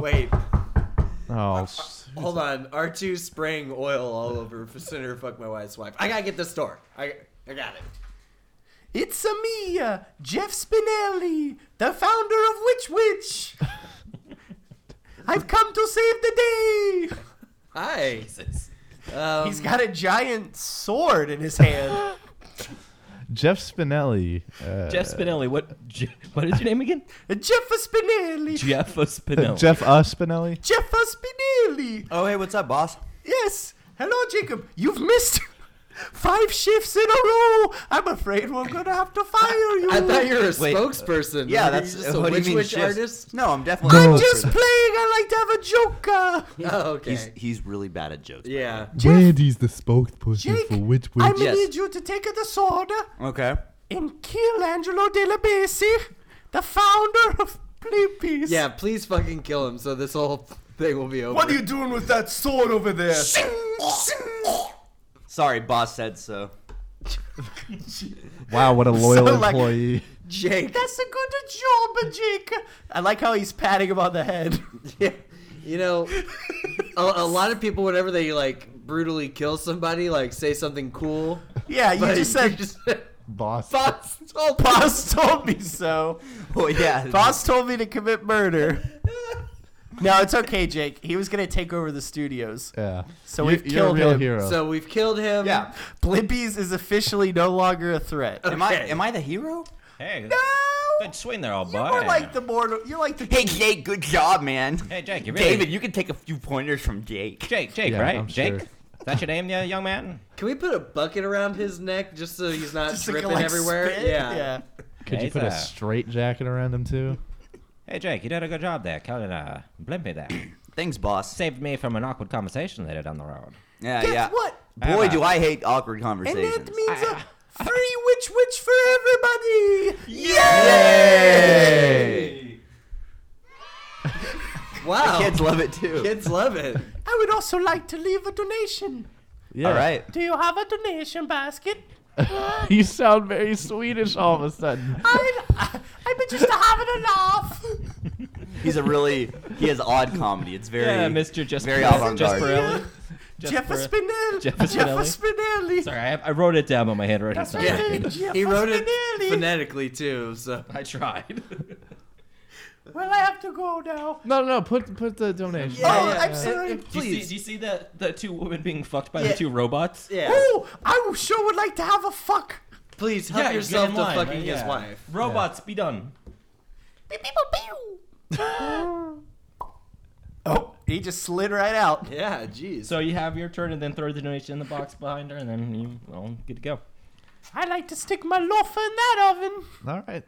Wait, Oh, s- hold on. R2 spraying oil all over for Senator Fuck My Wife's Wife. I gotta get this door. I, I got it. It's a me, uh, Jeff Spinelli, the founder of Which Wich. I've come to save the day. Hi. Um, He's got a giant sword in his hand. Jeff Spinelli. Uh, Jeff Spinelli. What? Je- What is your name again? Jeff Spinelli. Jeff Spinelli. Jeff uh, Spinelli. Jeff Spinelli. Oh, hey, what's up, boss? Yes. Hello, Jacob. You've missed five shifts in a row. I'm afraid we're gonna have to fire you. I thought you were a Wait. spokesperson. Yeah, Are that's you just a what do witch mean, witch shifts? artist. No, I'm definitely. I'm just playing. I like to have a joker. Oh, okay. He's he's really bad at jokes. by the yeah. Jeff- Randy's the spokesperson Jake, for Witch I Witch. Yes. need you to take the sword. Okay. and kill Angelo De La Basi, the founder of Blimpies. Yeah, please fucking kill him so this whole thing will be over. What are you doing with that sword over there? Sorry, boss said so. Wow, what a loyal So, like- employee. Jake. That's a good job, Jake. I like how he's patting him on the head. Yeah. You know, a, a lot of people, whenever they like brutally kill somebody, like say something cool. Yeah, you but just said, just Boss. boss told Boss told me so. Oh yeah. Boss told me to commit murder. No, it's okay, Jake. He was gonna take over the studios. Yeah. So we've you're killed a real him. hero. So we've killed him. Yeah. Blimpies is officially no longer a threat. Am I am I the hero? Hey, No, good swing there, old boy. you're like the mortal. You're like the. Hey Jake, good job, man. Hey, Jake, you really? David, you can take a few pointers from Jake. Jake, Jake, Yeah, right? I'm Jake. sure. Is that your name, yeah, young man? Can we put a bucket around his neck just so he's not Just dripping collect everywhere? spit? Yeah. yeah. Could you put a a- straight jacket around him too? Hey, Jake, you did a good job there, killing uh, Blimpy there. Thanks, boss. Saved me from an awkward conversation later down the road. Yeah, Guess yeah. what? Boy, Uh, do I hate awkward conversations. And conversations. that means I- a free Which Wich for everybody. Yay! Wow. Kids love it too. Kids love it. I would also like to leave a donation. Yeah. All right. Do you have a donation basket? you sound very Swedish all of a sudden. I, I'm just having a laugh. He's a really he has odd comedy. It's very yeah, Mr. Just very avant-garde. Jasperelli. Jeff Jasper- Spinelli. Jeff Jeff Spinelli. Spinelli. Sorry, I, I wrote it down, but my handwriting's not right. Yeah. He wrote it phonetically too, so I tried. Well, I have to go now. No, no, no. Put put the donation. oh, yeah, I'm yeah. sorry. Do you see, do you see the, the two women being fucked by Yeah. the two robots? yeah. Oh, I sure would like to have a fuck. Please help Yeah, yourself get in to line, fucking right? his Yeah. wife. Robots, be done. Oh, he just slid right out. Yeah, jeez. So you have your turn and then throw the donation in the box behind her, and then you, well, good to go. I like to stick my loafer in that oven. All right.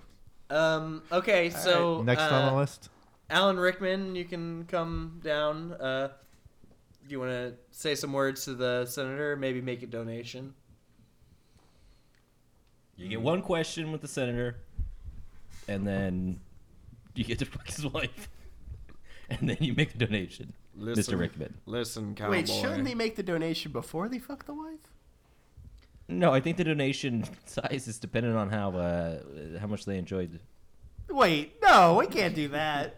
Um, okay, so Next on the uh, list. Alan Rickman, you can come down. Uh, do you want to say some words to the senator? Maybe make a donation. You get one question with the senator, and then you get to fuck his wife, and then you make a donation, Mr. Rickman. Listen, cowboy. Wait, shouldn't they make the donation before they fuck the wife? No, I think the donation size is dependent on how uh, how much they enjoyed. Wait, no, we can't do that.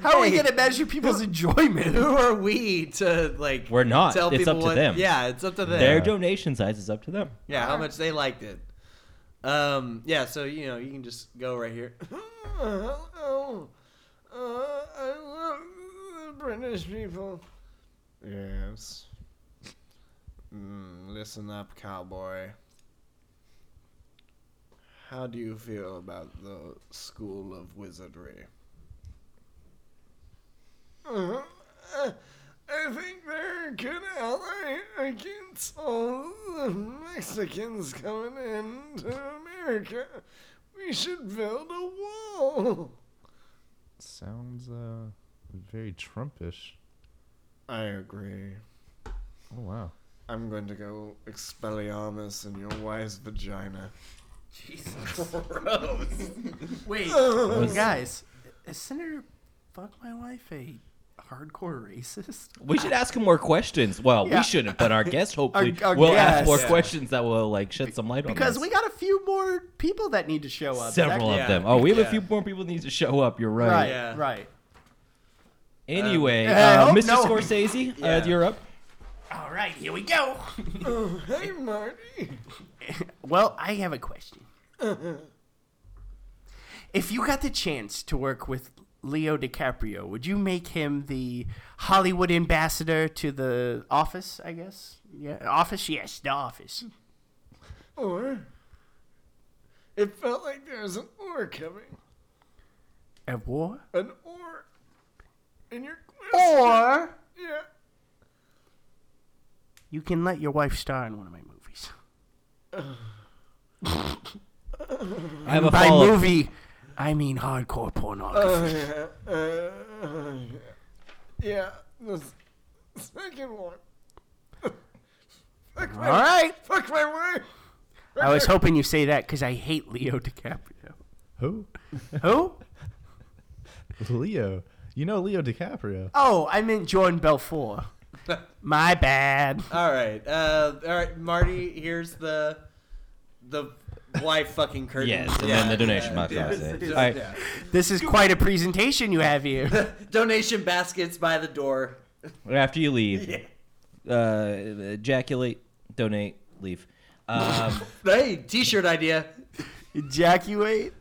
How are we Hey. gonna measure people's enjoyment? Who are we to like? We're not. Tell It's people up to what, them. Yeah, it's up to them. Their donation size is up to them. yeah, how much they liked it. Um, yeah, so you know you can just go right here. oh, uh, I love the British people. Yes. Mm, listen up, cowboy. How do you feel about the School of Wizardry? Uh, I think they're a good ally against all the Mexicans coming into America. We should build a wall. Sounds uh very Trumpish. I agree. Oh wow. I'm going to go Expelliarmus in your wife's vagina. Jesus. Gross. Wait, Uh, guys, is Senator Fuck My Wife a hardcore racist? We should ask him more questions. Well, Yeah. we shouldn't, but our guest hopefully Our- our will ask guest. more Yeah. questions that will like shed some light on Because this. we got a few more people that need to show up. several That- of Yeah. them. Oh, we have Yeah. a few more people that need to show up. You're right. Right, Yeah. right. Anyway, I uh, hope Mr. no. Scorsese, Yeah. uh, you're up. All right, here we go. Oh, hey, Marty. Well, I have a question. Uh-huh. if you got the chance to work with Leo DiCaprio, would you make him the Hollywood ambassador to the office, I guess? Yeah, office? Yes, the office. Or it felt like there was an or coming. A war? An or in your question. Or Yeah. You can let your wife star in one of my movies. I have a By follow. movie, I mean hardcore pornography. Oh, yeah. Uh, uh, yeah. The second one. fuck my, All right. Fuck my wife. I was hoping you say that because I hate Leo DiCaprio. Who? Who? Leo. You know Leo DiCaprio. Oh, I meant Jordan Belfort. My bad. All right. Uh, all right, Marty. Here's the the wife fucking curtain. Yes, and Yeah, then the donation yeah, box, yeah. obviously. Just- All right. yeah. This is quite a presentation you have here. Donation baskets by the door. After you leave, uh, ejaculate, donate, leave. Um, Hey, T-shirt idea. Ejaculate,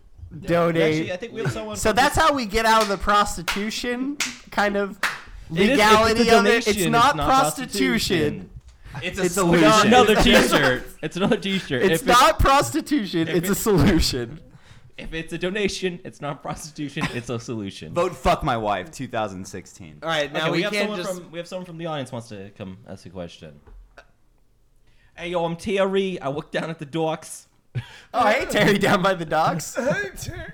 donate. actually, I think we have someone. so from- that's how we get out of the prostitution kind of It is- legality it's of it. It's donation, not, prostitution. It's It's a It's solution. another T-shirt. It's another T-shirt. It's if not prostitution. It's a solution. If it's a donation, it's not prostitution. It's a solution. Vote fuck my wife 2016. All right, now okay, we, we, have can't just. from we have someone from the audience wants to come ask a question. Hey yo, I'm Terry. I work down at the docks. Oh, hey, Terry down by the docks. Hey, Terry,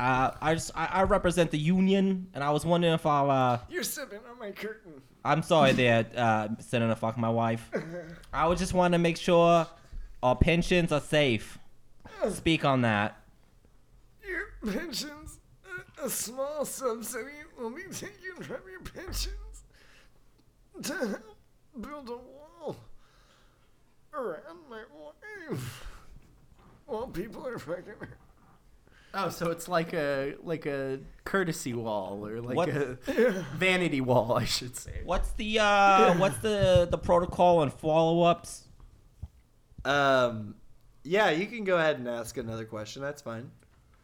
Uh, I just I, I represent the union, and I was wondering if I'll. Uh, you're sipping on my curtain. I'm sorry there, uh, Senator Fuck my wife. I was just wanting to make sure our pensions are safe. Speak on that. Your pensions, a, a small subsidy will be taken from your pensions to help build a wall around my wife while people are fucking her. Oh, so it's like a like a courtesy wall or like What- a vanity wall, I should say. What's the uh, what's the the protocol and follow ups? Um, yeah, you can go ahead and ask another question. That's fine.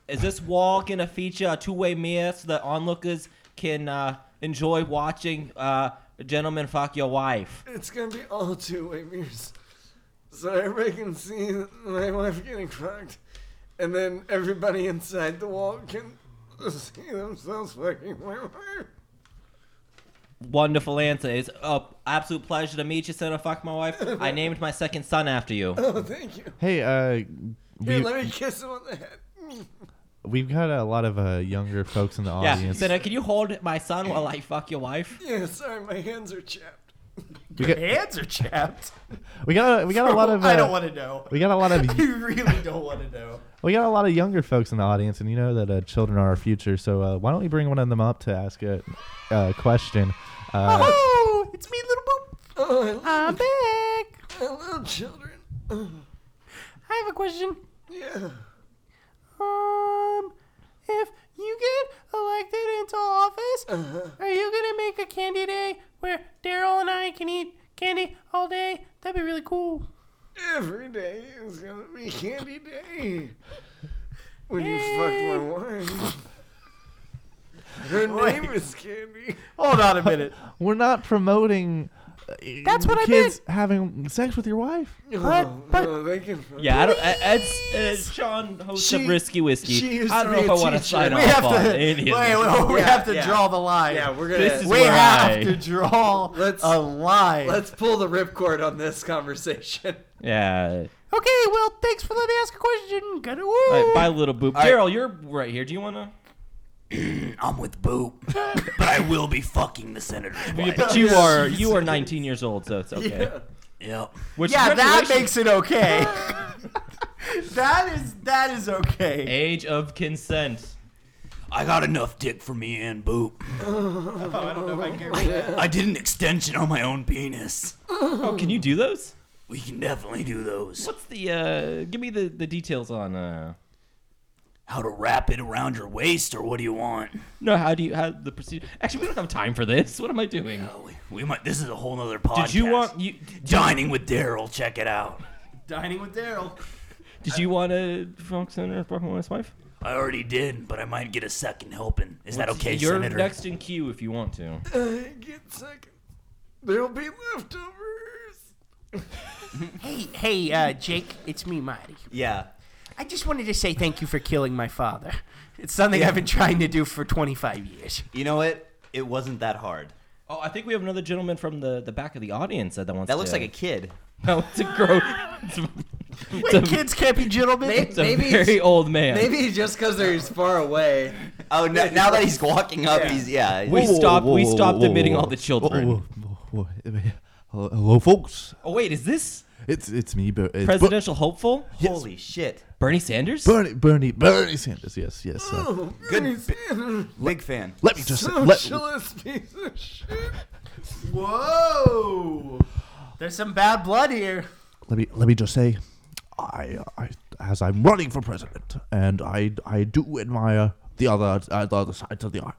Is this wall gonna feature a two way mirror so that onlookers can uh, enjoy watching uh, a gentleman fuck your wife? It's gonna be all two-way mirrors, so everybody can see my wife getting fucked, and then everybody inside the wall can see themselves fucking my wife. Wonderful answer. It's a absolute pleasure to meet you, Senator Fuck my wife. I named my second son after you. Oh, thank you. Hey, uh, Here, we, let me kiss him on the head. we've got a lot of uh, younger folks in the Yeah, audience. Senator, can you hold my son while I fuck your wife? Yeah, sorry, my hands are chapped. We Your got, hands are chapped. we got, we got a lot of. Uh, I don't want to know. we got a lot of. you really don't want to know. We got a lot of younger folks in the audience, and you know that uh, children are our future. So uh, why don't we bring one of them up to ask a uh, question? Uh, Oh, it's me, little boop. Oh, I love, I'm back. I love children. I have a question. yeah. Um, if you get elected into office, Uh-huh. are you gonna make a candy day where Daryl and I can eat candy all day? That'd be really cool. Every day is gonna be candy day. When you fuck my wife. Her Wait. name is Candy. Hold on a minute. we're not promoting. Uh, That's what I kids having sex with your wife. But- Oh, but- they can Yeah, I don't. Ed's, Ed's Sean, host She- of Risky Whiskey. she used I don't know be if a I want to teacher. sign we off have on to any wait, of this. wait, we Yeah, have to yeah. draw the line. Yeah, we're gonna. This is we where have I- to draw Let's- a line. Let's pull the ripcord on this conversation. Yeah. Okay, well, thanks for letting me ask a question. Gotta woo. All right, bye, little boop. right. Daryl, you're right here. Do you want to? I'm with Boop, but I will be fucking the senator's wife. But you are you are 19 years old, so it's okay. Yeah. Yep. Which yeah, that congratulations. makes it okay. that is that is okay. age of consent. I got enough dick for me and Boop. I don't know if I can read that. I did an extension on my own penis. Oh, can you do those? We can definitely do those. What's the? uh Give me the the details on. uh How to wrap it around your waist, or what do you want? No, how do you how the procedure? Actually, we don't have time for this. What am I doing? Oh, we, we might. This is a whole nother podcast. Did you want you? dining with Daryl? Check it out. Dining with Daryl. Did you want to Fox Senator fucking with his wife? I already did, but I might get a second helping. Is that okay, You're Senator? next in queue if you want to. I get second. There'll be leftovers. Hey, hey, uh, Jake, it's me, Marty. Yeah. I just wanted to say thank you for killing my father. It's something I've been trying to do for 25 years. You know what? It wasn't that hard. Oh, I think we have another gentleman from the, the back of the audience that wants. That looks to, like a kid. No, it's a grown. It's a, Wait, a- kids can't be gentlemen. Maybe, it's a maybe, very it's, old man. maybe just because he's far away. Oh, no, now that he's walking up, Yeah. he's yeah. We he's- stopped. we stopped admitting all the children. Whoa, whoa, whoa, whoa. Hello, hello, folks. Oh wait, is this It's it's me, Ber- it's presidential hopeful Holy shit! Bernie Sanders? Bernie, Bernie, Bernie Sanders. Yes, yes. Uh, Oh, Good Bernie bi- Sanders, Big fan. let me just let, socialist piece of shit. Whoa! There's some bad blood here. let me let me just say, I, I as I'm running for president, and I I do admire the other uh, the other sides of the aisle.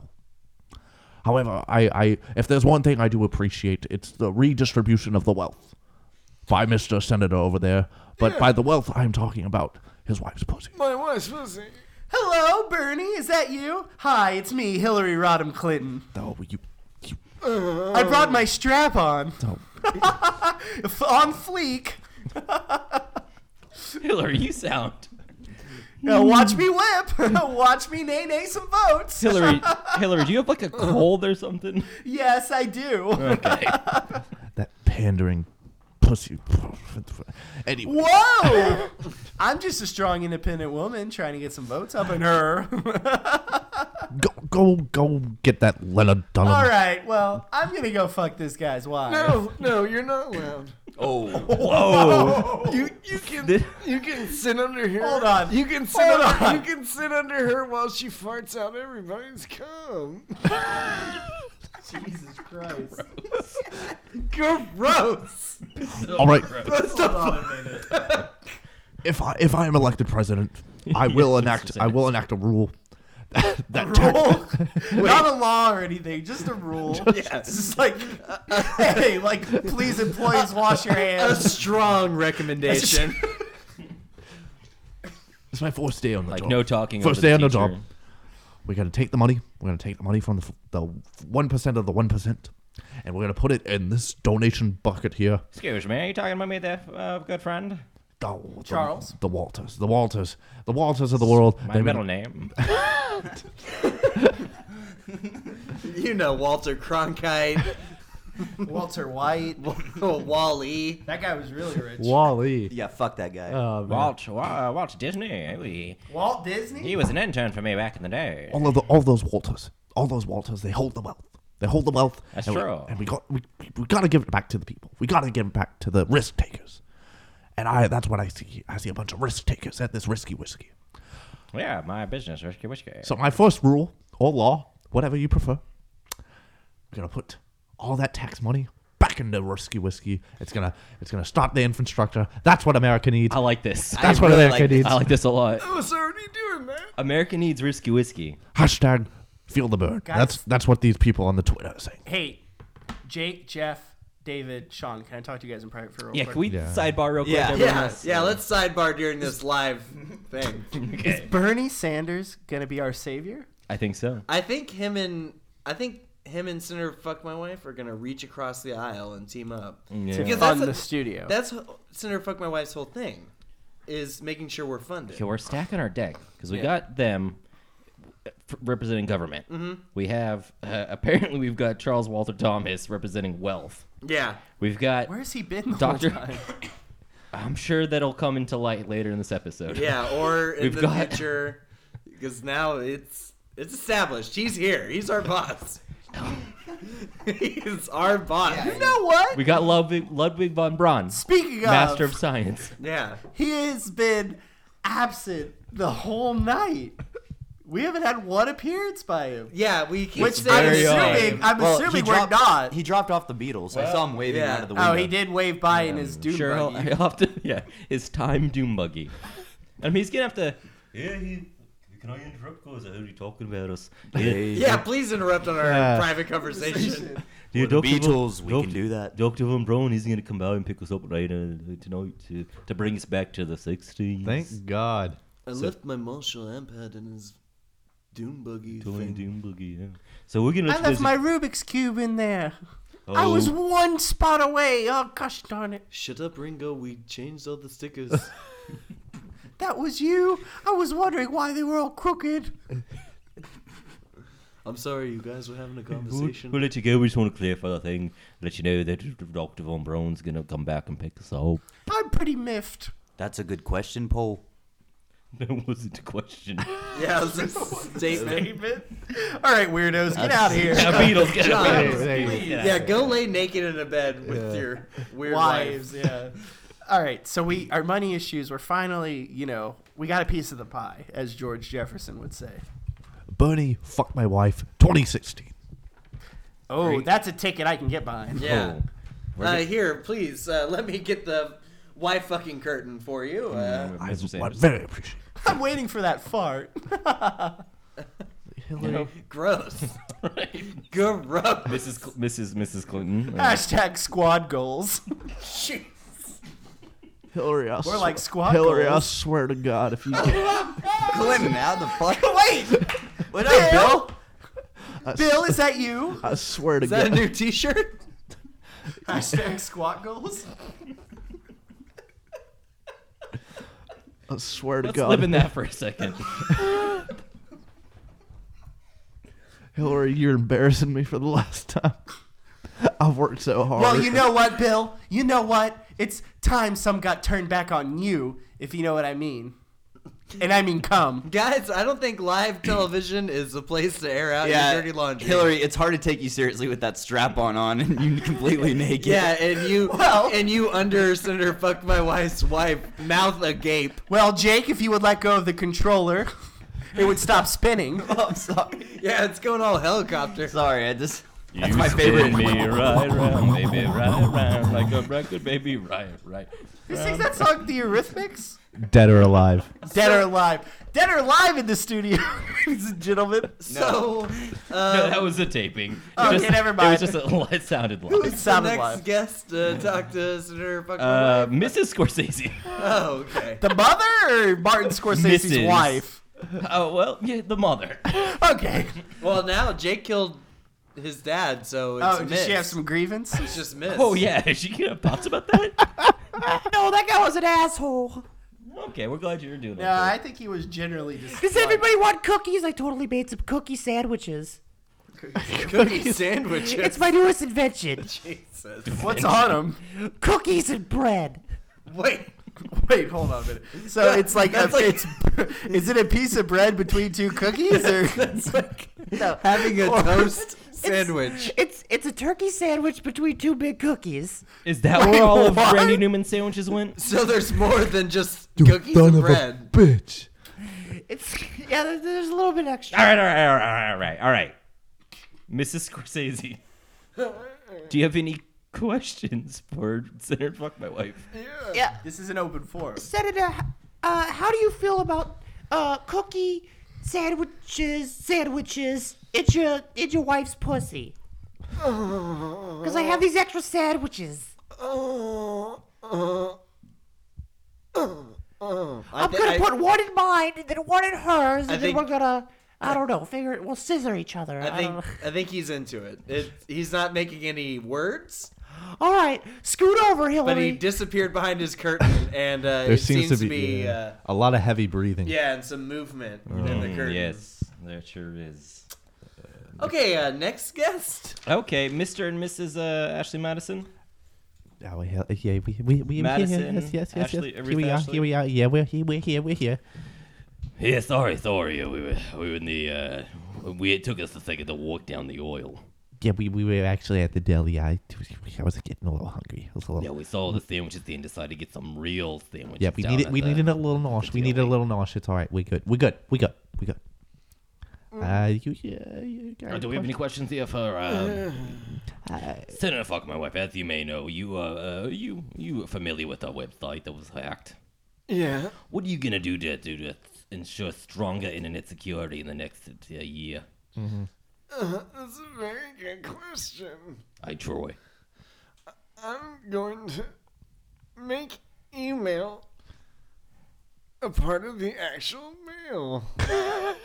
However, I, I if there's one thing I do appreciate, it's the redistribution of the wealth by Mr. Senator over there. But by the wealth, I'm talking about his wife's pussy. My wife's pussy. Hello, Bernie. Is that you? Hi, it's me, Hillary Rodham Clinton. Oh, you, you I brought my strap on. don't. On fleek. Hillary, you sound. Now watch me whip. watch me nay nay some votes. Hillary, Hillary, do you have like a cold or something? Yes, I do. Okay. That pandering pussy. Anyway, Whoa! I'm just a strong, independent woman trying to get some votes up in her. go go go get that Leonard Dunham. All right, well, I'm gonna go fuck this guy's wife. No, no, you're not allowed. Oh, Whoa. You you can you can sit under her. Hold on. You can sit Hold under, on. you can sit under her while she farts out everybody's cum. Jesus Christ. Gross. All right, Hold on a minute. if I if I am elected president, I will Yes, enact I will enact a rule that tax- Rule? Not a law or anything, just a rule. It's just like, uh, uh, hey, like, please, employees, wash your hands. A hands. strong recommendation. It's my first day on the job. Like job. no talking. First over day the on the teacher. job. We got to take the money. We're gonna take the money from the the one percent of the one percent, and we're gonna put it in this donation bucket here. Excuse me, are you talking about me there, uh, good friend? Oh, the- Charles? the Walters, the Walters, the Walters of the world. My They've middle been- name. you know Walter Cronkite, Walter White. Wally. That guy was really rich. Wally. yeah. Fuck that guy. Oh, man. Walt, Wa- Walt Disney. He, Walt Disney? he was an intern for me back in the day. all of the all those Walters, all those Walters, they hold the wealth. They hold the wealth. That's and we- true. and we got we, we got to give it back to the people. We got to give it back to the risk takers. And I that's what I see. I see a bunch of risk takers at this risky whiskey. Yeah, my business, Risky Whiskey. So my first rule or law, whatever you prefer, we're gonna put all that tax money back into risky whiskey. It's gonna it's gonna stop the infrastructure. That's what America needs. I like this. That's I what really America like this. needs. I like this a lot. Oh, I was already doing that. America needs Risky Whiskey. Hashtag feel the burn. Guys- That's that's what these people on the Twitter are saying. Hey, Jake, Jeff, David, Sean, can I talk to you guys in private for real Yeah, quick? can we Yeah. sidebar real quick? Yeah. everyone Yeah, else? yeah. Let's sidebar during this live thing. Is Bernie Sanders gonna be our savior? I think so. I think him and I think him and Senator Fuck My Wife are gonna reach across the aisle and team up. Yeah. To Because fund that's the a- studio. That's Senator Fuck My Wife's whole thing, is making sure we're funded. Okay, we're stacking our deck because we Yeah. got them representing government. Mm-hmm. We have uh, apparently we've got Charles Walter Thomas representing wealth. Yeah. We've got Where's he been Doctor- I'm sure that'll come into light later in this episode. Yeah, or in We've the got- future, because now it's it's established. He's here. He's our boss. He's our boss. You know what? We got Ludwig, Ludwig von Braun, Speaking of, Master of Science. Yeah. he has been absent the whole night. We haven't had one appearance by him. Yeah, we keep Which I'm saying very odd. assuming, I'm Well, assuming he we're dropped, not. He dropped off the Beatles. I saw him waving yeah. out of the window. oh, he did wave by in his doom Sure, he'll, buggy. he'll have to. Yeah, his time doom buggy. I mean, he's gonna have to. Yeah, he Can I interrupt? Because I heard you talking about us. Yeah, please interrupt on our Yeah. private conversation. Yeah, We're the Dr. Von- Beatles, we can do that. Dr. Von Braun, he's going to come out and pick us up right uh, tonight to, to bring us back to the 60s. Thank God. I left my Marshall amp head in his dune buggy Toy thing. Doom Boogie, yeah. So we're going to I left my Rubik's cube in there. I was one spot away. Oh gosh darn it! Shut up, Ringo. We changed all the stickers. That was you. I was wondering why they were all crooked. I'm sorry, you guys were having a We'll, conversation. we'll let you go. We just want to clarify the thing. Let you know that Dr. Von Braun's going to come back and pick us up. I'm pretty miffed. That's a good question, Paul. That wasn't a question. yeah, it was a statement. All right, weirdos, get out of here. Now, Beatles, get John, out Yeah, go lay naked in a bed with your weird Wives, wife. yeah. All right, so we our money issues. We're finally, you know, we got a piece of the pie, as George Jefferson would say. Bernie, fuck my wife, 2016. Oh, that's a ticket I can get behind. Yeah. Oh. Uh, here, please, uh, let me get the wife fucking curtain for you. Uh, Mm, I Mr. would Sanders. very appreciate I'm waiting for that fart. Hillary. gross. Right. Gross. Mrs. Cl- Mrs. Mrs. Clinton. uh, Hashtag squad goals. Hillary, I We're like squad Hillary, I goals. swear to God, if you Clinton, how the fuck? Wait, What up, Bill? Bill, is that you? I swear to God. Is that a new T-shirt? Hashtag squat goals. I swear to Let's God, live in that for a second. Hillary, you're embarrassing me for the last time. I've worked so hard. Well, you know what, Bill? You know what? It's time some got turned back on you, if you know what I mean. And I mean come. Guys, I don't think live television is a place to air out Yeah, your dirty laundry. Hillary, it's hard to take you seriously with that strap on on and you completely naked. Yeah, and you Well- and you under Senator fuck my wife's wife, mouth agape. Well, Jake, if you would let go of the controller, it would stop spinning. Oh, I'm sorry. Yeah, it's going all helicopter. Sorry, I just. That's you my favorite. spin me right round, baby, right round, like a record, baby, right, right. Who sings that song, The Eurythmics? dead or alive. Dead or Alive. Dead or Alive in the studio, ladies and gentlemen. So, No, uh, that was a taping. It Okay, just- never mind. It was just a, it sounded who's like. It the sounded next live. guest to talk to Senator fuck my Uh, wife? Mrs. Scorsese. Oh, okay. The mother or Martin Scorsese's Mrs.. wife? Oh well, yeah, the mother. Okay. Well, now Jake killed his dad, so it's Oh, missed. does she have some grievance? It's just missed. Oh yeah, is she gonna have thoughts about that? No, that guy was an asshole. okay, we're glad you're doing No, that. I think he was generally just. Does everybody want cookies? I totally made some cookie sandwiches. cookie sandwiches. It's my newest invention. Jesus. What's on them? Cookies and bread. Wait. Wait, hold on a minute. So it's like, a, like- it's is it a piece of bread between two cookies or That's like No. having a Or- toast sandwich. It's it's a turkey sandwich between two big cookies. Is that where all of what? Randy Newman's sandwiches went? So there's more than just cookies and bread. bitch. It's yeah. There's, there's a little bit extra. All right, all right, all right, all right, all right. Mrs. Scorsese, do you have any questions for Senator Fuck My Wife? Yeah. this is an open forum? Senator, uh, how do you feel about uh cookie sandwiches? Sandwiches. It's your it's your wife's pussy. Because I have these extra sandwiches. I I'm thi- gonna I- put one in mine and then one in hers, and I then think- we're gonna. I don't know. Figure it. We'll scissor each other. I I think don't. I think he's into it. it. He's not making any words, All right, scoot over, Hillary. but he disappeared behind his curtain, and uh, There it seems, seems to be, yeah, uh, a lot of heavy breathing. yeah, and some movement in the Mm, curtain. yes, there sure is. Okay, uh, next guest. Okay, Mr. and Mrs. Uh, Ashley Madison. Oh, yeah, yeah, we, we, we, Madison, yes, yes, yes, Ashley, yes. Here we are, here we are. Yeah, we're here, we're here, we're here. Yeah, sorry, sorry. We were we were in the uh, we it took us a second to walk down the oil. Yeah, we, we were actually at the deli. I, I was getting a little hungry. I was a little. Yeah, we saw the sandwiches then decided to get some real sandwiches. Yeah, we down needed at we the- needed a little nosh. We needed a little nosh. It's all right. We're good. We're good. We're good. We good. Uh, you, yeah, you got Uh, do we have any questions here for uh, Uh, Senator Fuck My Wife? As you may know, you uh, uh you you are familiar with our website that was hacked. Yeah. What are you gonna do to do to ensure stronger internet security in the next uh, year? Uh, that's a very good question. I Troy. I'm going to make email a part of the actual mail.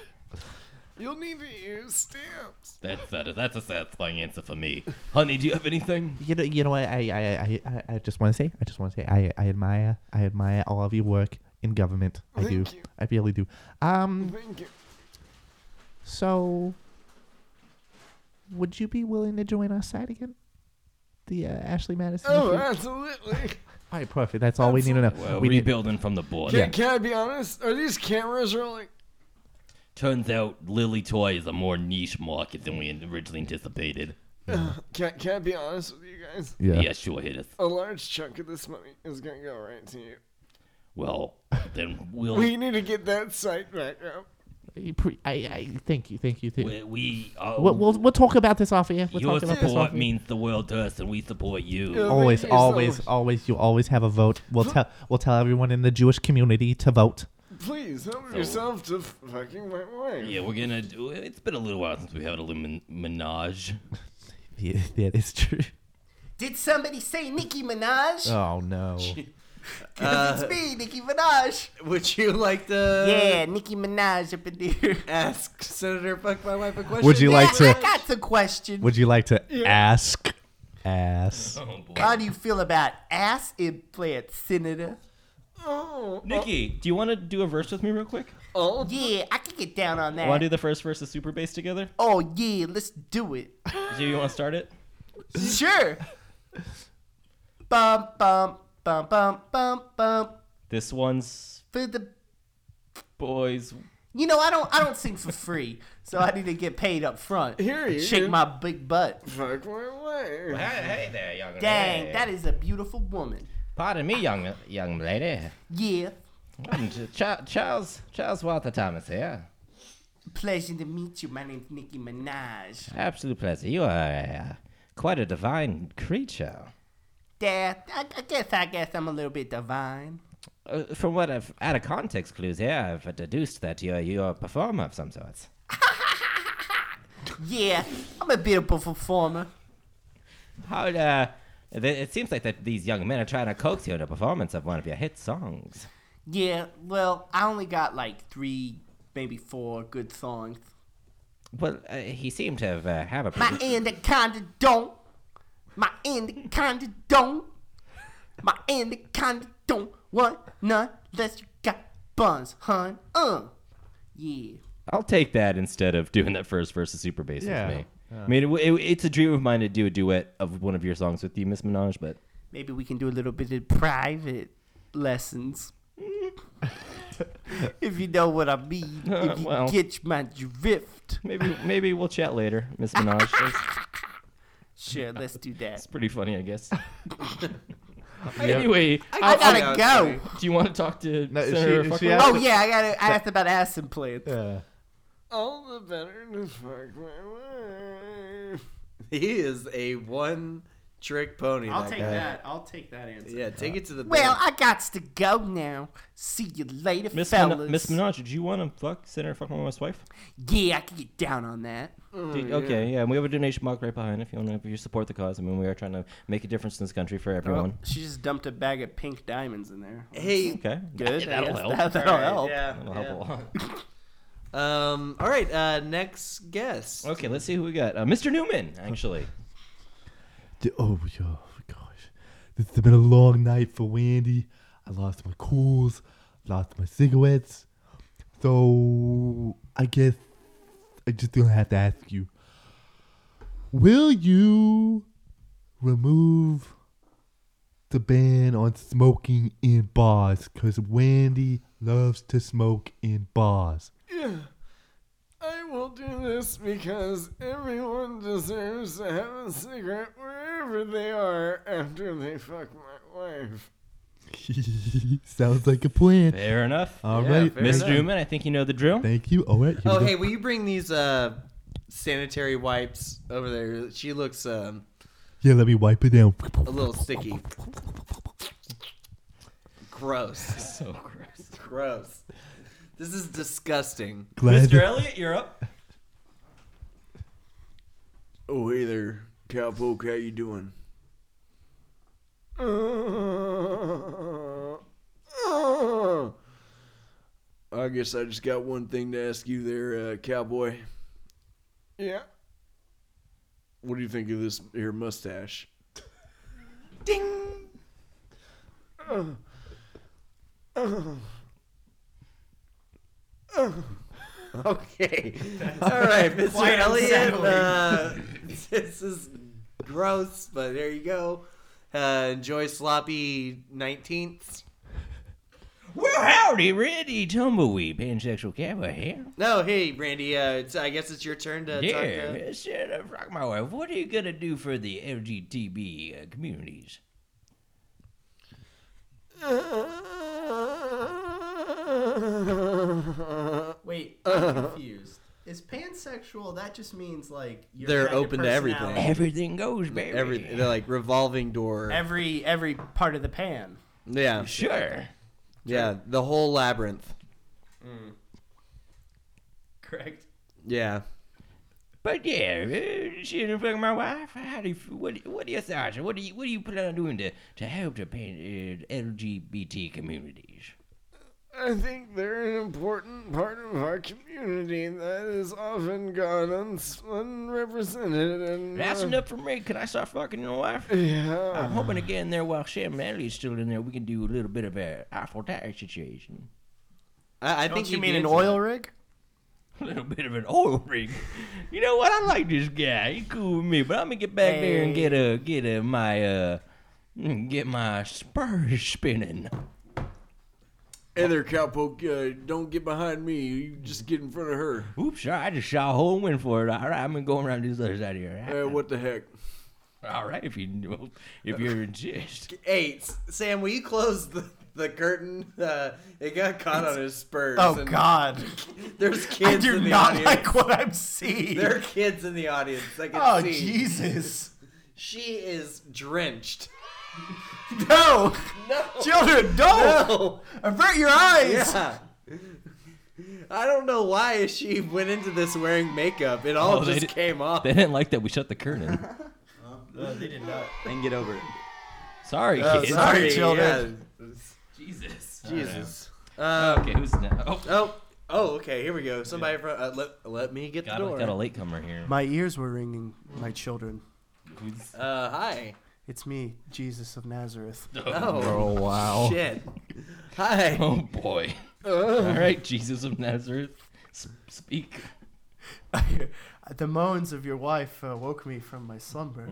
You'll need to use stamps. That's that, that's a satisfying answer for me. Honey, do you have anything? You know, you know what? I, I, I, I, I just want to say, I just want to say, I, I admire, I admire all of your work in government. I do. Thank you. I really do. Um, Thank you. so would you be willing to join our side again? The uh, Ashley Madison. Oh, issue? absolutely. All right, perfect. That's all we need to know. Well, we need, rebuilding from the board. Can, can I be honest? Are these cameras rolling? Turns out Lily Toy is a more niche market than we originally anticipated. Uh, can, can I be honest with you guys? yeah. Yeah, sure, hit us. A large chunk of this money is going to go right to you. Well, then we'll. We need to get that site back up. I, pre- I, I thank you, thank you. Thank you. we, we uh, We'll, we'll, we'll talk about this off air. We'll your talk about this off support air. means the world to us, and we support you. Yeah. always, Thank you so always, much. always. You always have a vote. We'll tell, we'll tell everyone in the Jewish community to vote. Please help So- yourself to fucking my wife. Yeah, we're gonna do it. It's been a little while since we had a little men- menage. Yeah, that is true. Did somebody say Nicki Minaj? Oh no. Cause it's uh, me, Nicki Minaj. Would you like to yeah, Nicki Minaj up in there. ask Senator Fuck My Wife a question? Would you Yeah, like to? I got the question. Would you like to ask? Ass. Oh boy. How do you feel about ass implant, Senator? Oh, oh, Nikki, do you want to do a verse with me real quick? oh, Yeah, I can get down on that. Want to do the first verse of Super Bass together? Oh yeah, let's do it. Do you want to start it? Sure. Bum bum bum bum bum bum. This one's For the boys. You know, I don't I don't sing for free, so I need to get paid up front. Here you Shake my big butt. fuck my wife. Hey, there, young Dang, that is a beautiful woman. Pardon me, young young lady. Yeah. I'm Ch- Ch- Charles Charles Walter Thomas here. Pleasure to meet you. My name's Nicki Minaj. Absolute pleasure. You are uh, quite a divine creature. Dad, I, I guess I guess I'm a little bit divine. Uh, from what I've out of context clues here, I've deduced that you're you're a performer of some sorts. Yeah, I'm a beautiful performer. How uh, th- it seems like that these young men are trying to coax you into a performance of one of your hit songs. Yeah, well, I only got like three, maybe four good songs. Well, uh, he seemed to have uh, have a My anaconda don't. My Andy kinda don't. My Andy kinda don't want none unless you got buns, hun. Uh. Yeah. I'll take that instead of doing that first verse of Super Bass Yeah, with me. I mean, it, it, it's a dream of mine to do a duet of one of your songs with you, Miss Minaj, but Maybe we can do a little bit of private lessons. if you know what I mean. Uh, if you well. get my drift. maybe maybe we'll chat later, Miss Minaj. It's, Sure, let's do that. it's pretty funny, I guess. Anyway, I gotta go. do you want to talk to No, Senator she- Fuckman? she asked- Oh yeah, I gotta. I asked about ass implants. Yeah. All the better to fuck my wife. He is a one trick pony. I'll that take guy. that. I'll take that answer. Yeah, take it to the Well, bank. I got to go now. See you later, Miss fellas. Min- Miss Minaj, did you want to fuck Senator Fuckman wife's wife? yeah, I can get down on that. Did- okay, yeah, and we have a donation box right behind if you want to if you support the cause. I mean, we are trying to make a difference in this country for everyone. she just dumped a bag of pink diamonds in there. hey, Okay, Good. I That'll help. That, that'll help. yeah, That'll help a lot. Um. All right. Uh. Next guest. Okay, let's see who we got. Uh, Mr. Newman, actually. Oh, oh gosh. This has been a long night for Wendy. I lost my cools, lost my cigarettes. So I guess I just gonna have to ask you. Will you remove the ban on smoking in bars? Cause Wendy loves to smoke in bars. Yeah. I will do this because everyone deserves to have a cigarette wherever they are after they fuck my wife. Sounds like a plan. Fair enough. All Yeah, right, fair Mr. enough. Newman, I think you know the drill. Thank you. All right. here Oh, go. hey, will you bring these uh sanitary wipes over there? She looks um Yeah, let me wipe it down. a little sticky. Gross. So gross. Gross. This is disgusting. Mr. Elliott, you're up. Oh, hey there, cowpoke. How you doing? I guess I just got one thing to ask you there, uh, cowboy. Yeah. What do you think of this here mustache? Ding. Okay. All right, Mr. Quite Elliott. Uh, this is gross, but there you go. Uh, enjoy sloppy 19th. Well, howdy, Randy Tumbleweed, pansexual cowboy here. No, hey, Randy. Uh, it's, I guess it's your turn to Yeah, talk to. Mr. Uh, Rock my wife. What are you gonna do for the LGTB uh, communities? Wait, I'm confused. Is pansexual? That just means like you're They're got your open to everything. Everything goes, baby. Every they're like revolving door. Every every part of the pan. yeah, Sure. yeah, the whole labyrinth. Correct. Yeah. But yeah, uh, she and fuck my wife. How do you, what, what are your thoughts? What do you what do you plan on doing to, to help the pan, uh, LGBT communities? I think they're an important part of our community that is often gone uns- unrepresented. And, That's uh, enough for me. Can I start fucking your wife? Yeah. I'm hoping to get in there while Sam Elliott's still in there. We can do a little bit of a Eiffel Tower situation. I, I think you you'd mean an oil that. rig? A little bit of an oil rig. You know what? I like this guy. He's cool with me. But I'm gonna get back there and get a get a my uh get my spurs spinning. Hey there, cowpoke. Uh, don't get behind me. You just get in front of her. Oops, sorry, I just shot a hole and went for it. All right, I'm gonna go around this other side here. Uh, what the heck? All right, if you if you insist. Hey, S- Sam, will you close the, the curtain? Uh, it got caught on his spurs. Oh and God! There's I kids do in the not audience. like what I'm seeing. There are kids in the audience. I can oh see. Jesus! She is drenched. No, No. children, don't No. avert your eyes. Yeah. I don't know why she went into this wearing makeup. It all Oh, they just did- came off. They didn't like that we shut the curtain. No, they did not. And get over it. Sorry, Oh, kids. sorry, children. yeah. Jesus. Jesus. Um, Okay, who's now? Oh, Oh. Oh, okay. Here we go. Somebody from uh, let let me get got the a, door. got a latecomer here. My ears were ringing, my children. Who's- Uh, hi. It's me, Jesus of Nazareth. Oh, wow. shit. Hi. Oh boy. All right, Jesus of Nazareth, s- speak. the moans of your wife uh, woke me from my slumber.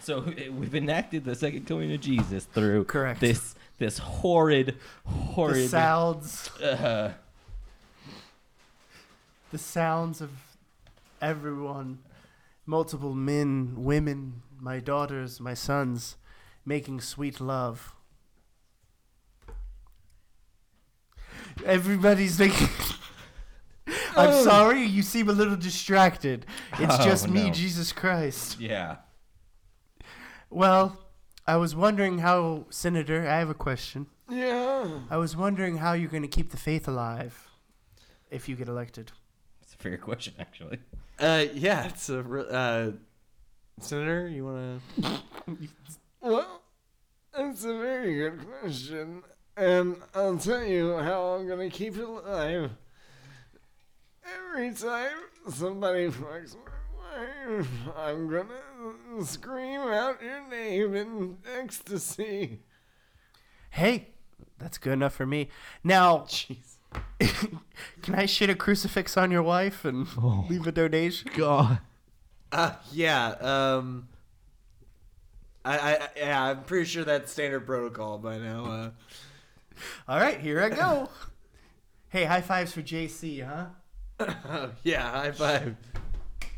So uh, we've enacted the second coming of Jesus through Correct. this this horrid, The horrid. sounds, uh, the sounds of everyone, multiple men, women, my daughters, my sons, making sweet love. Everybody's making. I'm sorry, you seem a little distracted. It's Oh, just me, no. Jesus Christ. yeah. Well, I was wondering how, Senator, I have a question. Yeah. I was wondering how you're going to keep the faith alive if you get elected. It's a fair question, actually. Uh, yeah. It's a re- uh, senator. You wanna? well, it's a very good question, and I'll tell you how I'm gonna keep it alive. Every time somebody fucks my wife, I'm gonna scream out your name in ecstasy. Hey, that's good enough for me. Now, Jeez. can I shit a crucifix on your wife and oh. leave a donation? God. Uh, yeah. Um. I, I, yeah, I'm pretty sure that's standard protocol by now. Uh, All right, here I go. hey, high fives for JC, huh? Yeah, high five.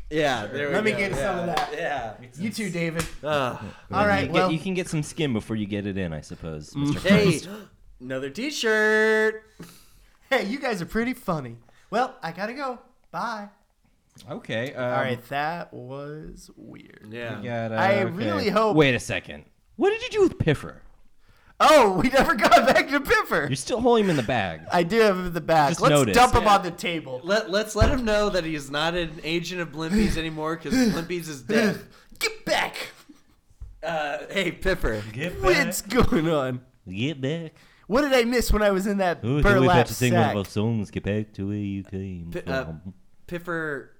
Yeah, there we go. Let me get yeah. some of that. Yeah. You too, David. Ah. All right, you, well, get, you can get some skin before you get it in, I suppose, Mr. hey, another T-shirt. hey, you guys are pretty funny. Well, I gotta go. Bye. Okay. Um, All right, that was weird. Yeah. we got, uh, I okay. really hope- Wait a second. What did you do with Piffer? Oh, we never got back to Piffer. You're still holding him in the bag. I do have him in the bag. Just Let's noticed. dump him Yeah. on the table. Let let's let him know that he's not an agent of Blimpies anymore because Blimpies is dead. Get back. Uh, hey Piffer, Get back. What's going on? Get back. What did I miss when I was in that Oh, burlap sack? We have to sing one of our songs. Get back to where you came Pi- uh, Piffer,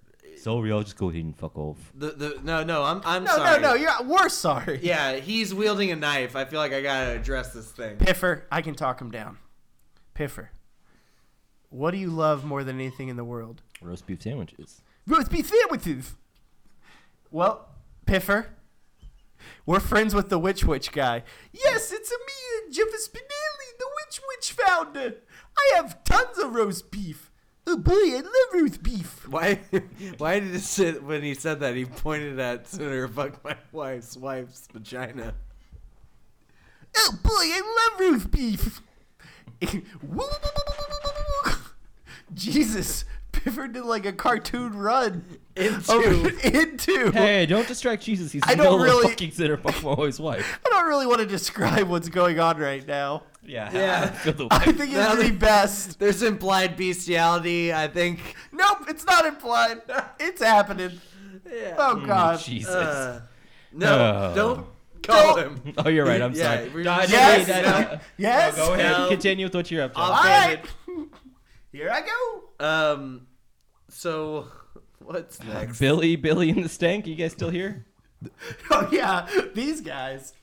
Sorry, I'll just go ahead and fuck off. the the no no I'm I'm No, sorry. no, no. You're we're sorry. Yeah, he's wielding a knife. I feel like I gotta address this thing. Piffer, I can talk him down. Piffer, what do you love more than anything in the world? Roast beef sandwiches. Roast beef sandwiches. Well, Piffer, we're friends with the Which Wich guy. Yes, it's a me, Jeff Spinelli, the Which Wich founder. I have tons of roast beef. Oh boy, I love roast beef. Why why did it sit when he said that he pointed at Senator Fuck my wife's wife's vagina? Oh boy, I love roast beef. Jesus, Piffer did like a cartoon run Into- over- into. Hey, don't distract Jesus. He's I in the don't middle really- fucking center fuck my always wife. I don't really want to describe what's going on right now. Yeah. Yeah. feel I think Now it's the best. There's implied bestiality. I think. Nope, it's not implied. It's happening. Yeah. Oh God. Jesus. Uh, no, Oh. don't call Don't. him. oh, you're right. I'm Yeah, sorry. we're No, I just- Yes, that. no. Uh, Yes. Go ahead. No. Continue with what you're up to. All right. Here I go. Um. So, what's next? Billy, Billy and the Stank. You guys still here? Oh yeah, these guys.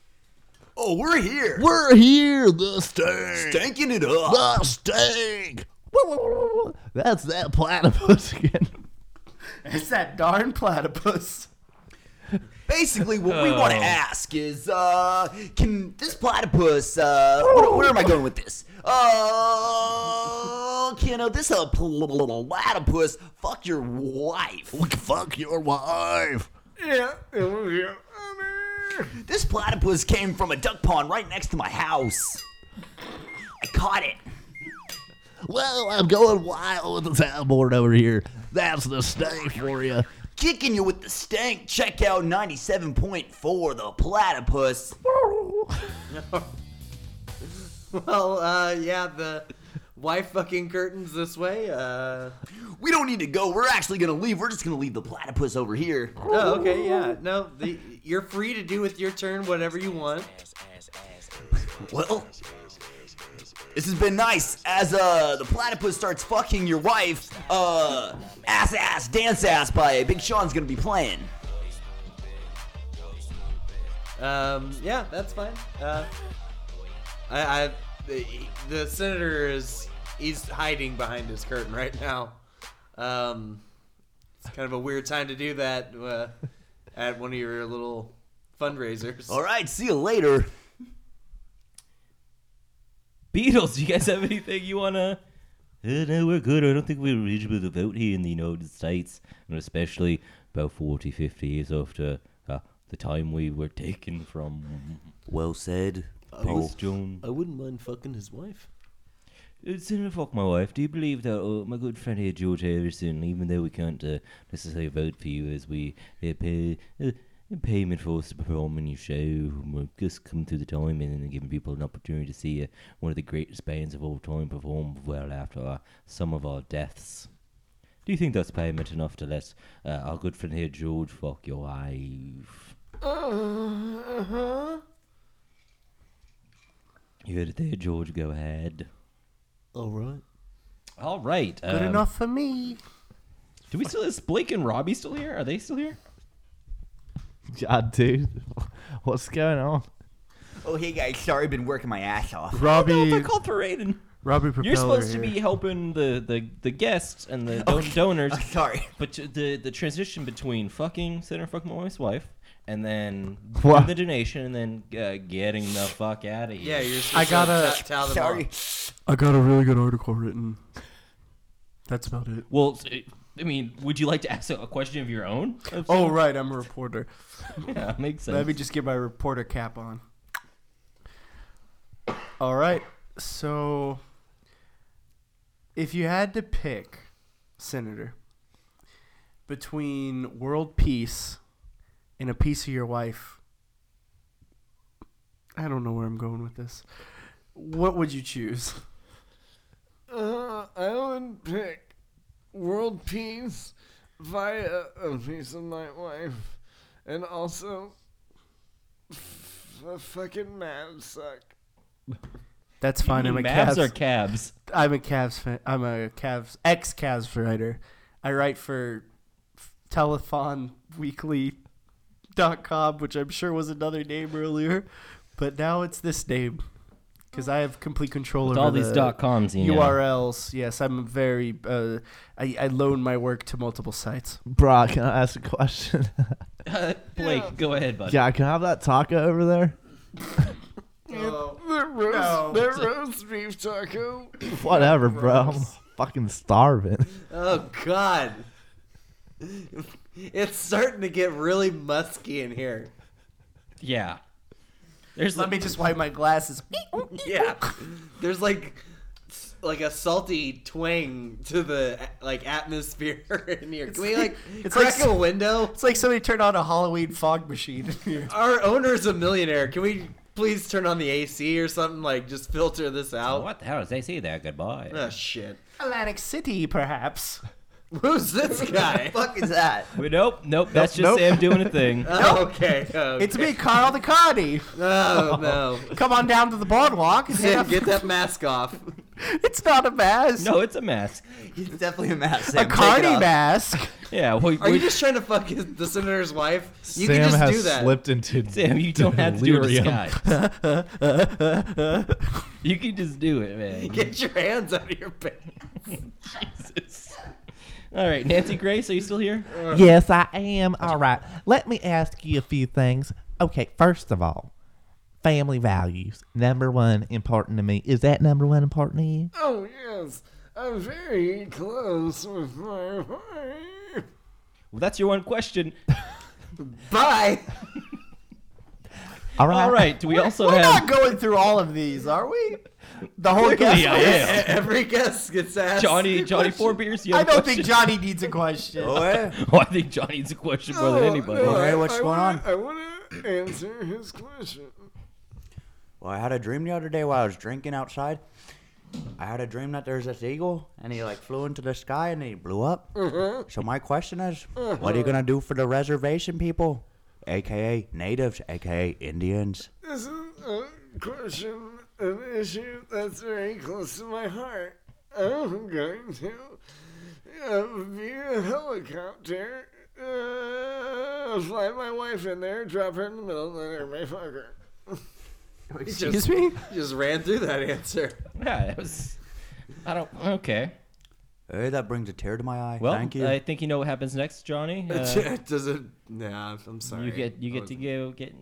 Oh, we're here. We're here, the stank. Stanking it up. The stank. That's that platypus again. It's that darn platypus. Basically, what we want to Oh. ask is, uh, can this platypus, uh, where, where am I going with this? Can uh, this uh, platypus fuck your wife? Fuck your wife. Yeah. This platypus came from a duck pond right next to my house. I caught it. Well, I'm going wild with the soundboard over here. That's the stank for you. Kicking you with the stank. Check out 97.4, the platypus. Well, uh, yeah, the wife fucking curtains this way. Uh. We don't need to go. We're actually gonna leave. We're just gonna leave the platypus over here. Oh, okay, yeah. No, the, you're free to do with your turn whatever you want. Well, this has been nice. As uh the platypus starts fucking your wife, uh Ass Ass Dance Ass by Big Sean's gonna be playing. Um, yeah, that's fine. Uh, I, I, the, the senator is he's hiding behind his curtain right now. Um, it's kind of a weird time to do that uh, at one of your little fundraisers. Alright, see you later. Beatles, do you guys have anything you wanna? Uh, no, we're good. I don't think we're eligible to vote here in the United States, and especially about 40, 50 years after uh, the time we were taken from Well said. Post Jones. I wouldn't mind fucking his wife. It's in Senator Fuck My Wife, do you believe that uh, my good friend here, George Harrison, even though we can't uh, necessarily vote for you as we uh, pay uh, payment for us to perform in your show, we're just come through the time and giving people an opportunity to see uh, one of the greatest bands of all time perform well after uh, some of our deaths? Do you think that's payment enough to let uh, our good friend here, George, fuck your wife? Uh-huh. You heard it there, George. Go ahead. All right. All right. Good um, enough for me. Do we still is Blake and Robbie still here? Are they still here? God, dude. What's going on? Oh hey guys, sorry I've been working my ass off. Robbie, They're called for Raiden. Robbie Propeller You're supposed to be helping the, the, the guests and the don- donors, Uh, sorry. but the the transition between fucking Senator Fuck My Wife's wife and then What? doing the donation and then uh, getting the fuck out of here. Yeah, you're. I gotta- t- tell them Sorry. all. I got a really good article written. That's about it. Well, I mean, would you like to ask a a question of your own? Of Oh some- right, I'm a reporter. yeah, makes sense. Let me just get my reporter cap on. All right. So, if you had to pick, Senator, between world peace and a piece of your wife, I don't know where I'm going with this. What would you choose? Uh, I would pick world peace via a piece of my wife, and also f- a fucking man suck. That's fine. I'm a Mavs Cavs. or cabs? I'm a Cavs fan. I'm a Cavs ex Cavs writer. I write for telefonweekly.com, which I'm sure was another name earlier, but now it's this name because I have complete control With over all these the dot coms, you know. URLs. Yes, I'm very. Uh, I, I loan my work to multiple sites. Bro, can I ask a question? Blake, go ahead, bud. yeah, can I have that taco over there? The roast, the roast beef taco. Whatever, bro. I'm fucking starving. Oh God, it's starting to get really musky in here. Yeah. There's Let me just wipe my glasses. Yeah, there's like like a salty twang to the like atmosphere in here. Can we like it's crack like- a window? It's like somebody turned on a Halloween fog machine in here. Our owner's a millionaire. Can we please turn on the AC or something? Like just filter this out. what the hell is AC say there? Goodbye. Oh shit. Atlantic City, perhaps. Who's this guy? the fuck is that? Wait, nope, nope. That's just nope. Sam doing a thing. Oh, okay. okay. It's me, Carl the Cardi. Oh no. Come on down to the boardwalk. and Sam, have- get that mask off. It's not a mask. no, it's a mask. It's definitely a mask. a Sam, take it Cardi off. mask. Yeah. Well, Are you just trying to fuck his, the senator's wife? You Sam can just has do that. slipped into Sam, you don't have to do a delirium. disguise. you can just do it, man. Get your hands out of your pants. Jesus. All right, Nancy Grace, are you still here? Uh, yes, I am. All right. Let me ask you a few things. Okay, first of all, family values. Number one important to me. Is that number one important to you? Oh yes, I'm very close with my wife. Well, that's your one question. Bye. All right. All right. Do we also have We're have not going through all of these, are we? The whole guest Clearly I am. E- Every guest gets asked. Johnny? Johnny Four Beers. You I have a don't question? think Johnny needs a question. Oh, yeah. Oh, I think Johnny needs a question more than anybody. no. Hey, what's going wanna, on? I want to answer his question. Well, I had a dream the other day while I was drinking outside. I had a dream that there's this eagle, and he like flew into the sky and he blew up. Mm-hmm. So my question is, what are you mm-hmm. gonna do for the reservation people, aka natives, aka Indians? This is a question, an issue that's very close to my heart. I'm going to uh, via helicopter, uh, fly my wife in there, drop her in the middle, and let everybody fuck her. Excuse me? Just ran through that answer. Yeah, it was. I don't. Okay. Hey, that brings a tear to my eye. Well, Thank you. I think you know what happens next, Johnny. Uh, Does it? Nah, I'm sorry. you get you get to go get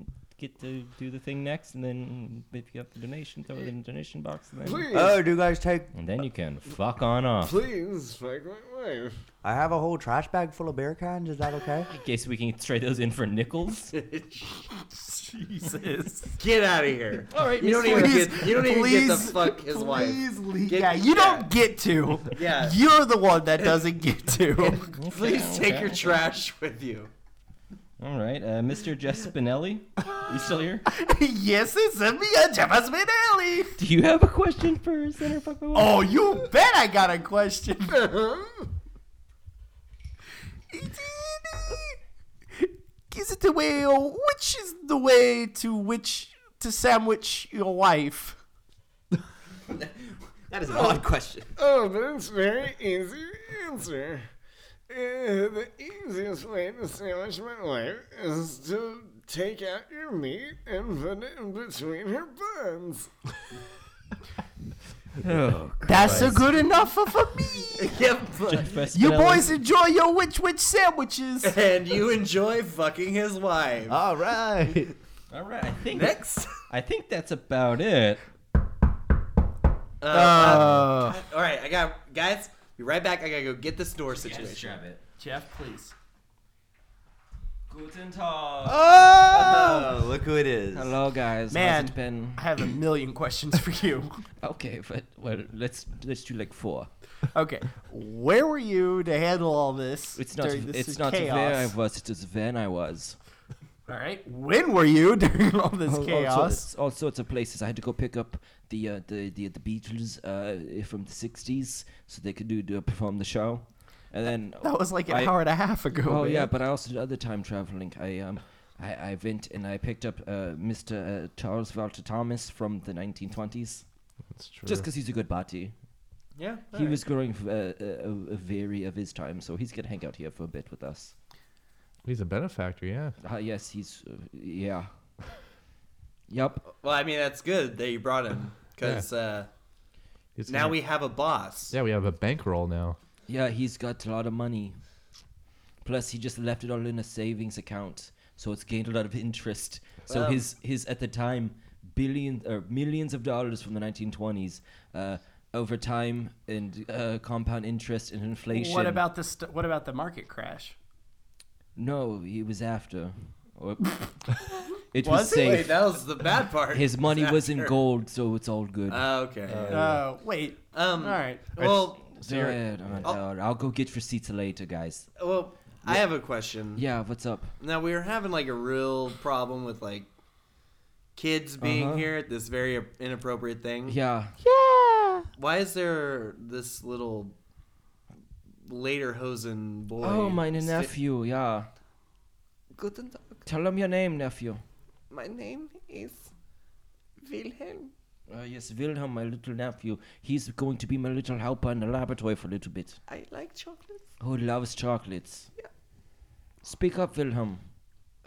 get to do the thing next, and then if you have the donation, throw it in the donation box, and then, Please, oh, do you guys take? and then you can fuck on off. please, fuck my wife. I have a whole trash bag full of beer cans. Is that okay? In case we can trade those in for nickels. Jesus. Get out of here. All right, You don't Mr. even Please, get. You don't even get to please, fuck his wife. Please leave. Get- yeah, you yeah. don't get to. Yeah. You're the one that doesn't get to. Please Okay, take your trash with you. All right, uh, Mr. Jess Spinelli, you still here? yes, it's me, Jeff Spinelli. Do you have a question for Senator Fuck My Oh, you bet I got a question. Is it the way, which is the way to which to sandwich your wife? That is an odd question. Oh, that's very easy to answer. Uh, the easiest way to sandwich my wife is to take out your meat and put it in between her buns. Oh, That's a good enough for, for me. Yep. You boys enjoy your Which Wich sandwiches. And you enjoy fucking his wife. All right. All right, I think Next. I think that's about it. Uh, Uh, all right, I got guys. Be right back. I gotta go get the store situation. grab it. Jeff, please. Guten Tag. Oh! oh, look who it is. Hello, guys. Man. How's it been? I have a million questions for you. Okay, but well, let's let's do like four. Okay, where were you to handle all this? It's not. during this It's not chaos? where I was. It is when I was. All right. When were you during all this All- all, chaos? sorts, all sorts of places. I had to go pick up the uh, the, the the Beatles uh, from the '60s so they could do, do perform the show, and then That was like an I- hour and a half ago. Oh yeah, but I also did other time traveling. I um I, I went and I picked up uh, Mr. Uh, Charles Walter Thomas from the 1920s That's true. just because he's a good buddy. yeah. He was growing f- uh, a, a, a very of his time, so he's gonna hang out here for a bit with us. He's a benefactor, yeah. Uh, yes, he's uh, yeah. Yep. Well, I mean that's good that you brought him because uh, now gonna- we have a boss. Yeah, we have a bankroll now. Yeah, he's got a lot of money. Plus, he just left it all in a savings account, so it's gained a lot of interest. So Well- his his at the time billion or millions of dollars from the 1920s uh, over time and uh, compound interest and inflation. What about the st- what about the market crash? No, he was after. Or- it Was was, he? safe. Wait, that was the bad part. His money was in After. gold, so it's all good. Oh, okay. Oh, wait. um. All right. Well, so yeah, uh, I'll go get receipts later, guys. well, I have a question. Yeah, what's up? Now we were having like a real problem with like kids being Uh-huh. here at this very inappropriate thing. Yeah. Yeah, Why is there this little lederhosen boy? Oh, my sti- nephew, yeah. Guten Tag. Tell him your name, nephew. My name is Wilhelm. Uh, yes, Wilhelm, my little nephew. He's going to be my little helper in the laboratory for a little bit. I like chocolates. Who loves chocolates. Yeah. Speak up, Wilhelm.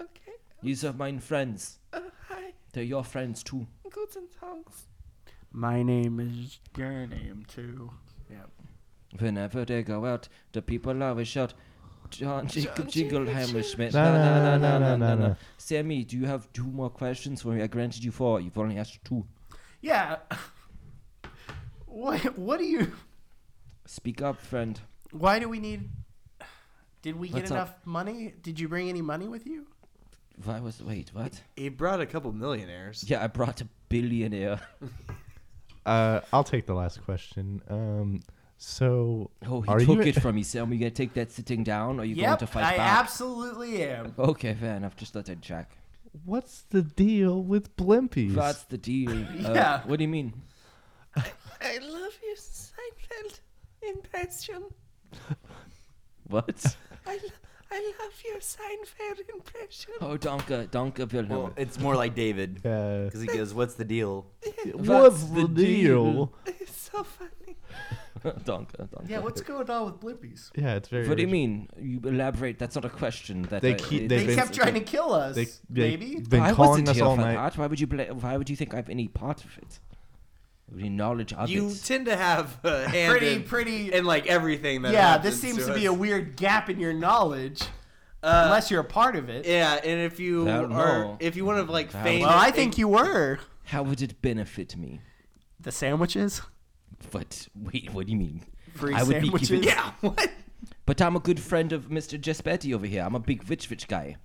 Okay. These are my friends. Uh, hi. They're your friends too. Guten Tag. My name is your name too. Yeah. Whenever they go out, the people always shout, John Jingle John Jingle Jingle Hammerschmidt. Na, na, na, na, na, na. Sammy, do you have two more questions for me? I granted you four. You've only asked two. Yeah. What what do you Speak up, friend. why do we need Did we get What's up? enough money? Did you bring any money with you? Why was wait? What? He brought a couple millionaires. Yeah, I brought a billionaire. Uh, I'll take the last question. Um, so Oh, he Are took you- it from me. Sam, you gonna take that sitting down, or are you going to fight I back? absolutely am. Okay, fair enough. Just let that check. what's the deal with blimpies? That's the deal. Uh, Yeah. What do you mean? I love your Seinfeld impression. What? I, I love your Seinfeld impression. oh, Donka, Donka Wilhelm. Well, it's more like David Uh, because he goes, "What's the deal?" what's the the deal? It's so funny. danke, danke. Yeah, what's going on with Blimpies? Yeah, it's very. What do you mean? You elaborate. That's not a question. That They I- keep- it- They've They been- kept trying to kill us. They, they, maybe. Been I calling wasn't us here all for night. that. Why would you? Bla- why would you think I have any part of it? Any knowledge of You it? tend to have a hand Pretty, in, pretty. in like everything that. yeah, happens this seems to to be a us. weird gap in your knowledge, Uh, unless you're a part of it. Yeah, and if you I don't are, know. if you want to like I feign. Well, I think you were. How would it benefit me? The sandwiches. But wait, what do you mean? Free I would be sandwiches. keeping- Yeah. What? But I'm a good friend of Mr. Jespetti over here. I'm a big rich rich guy.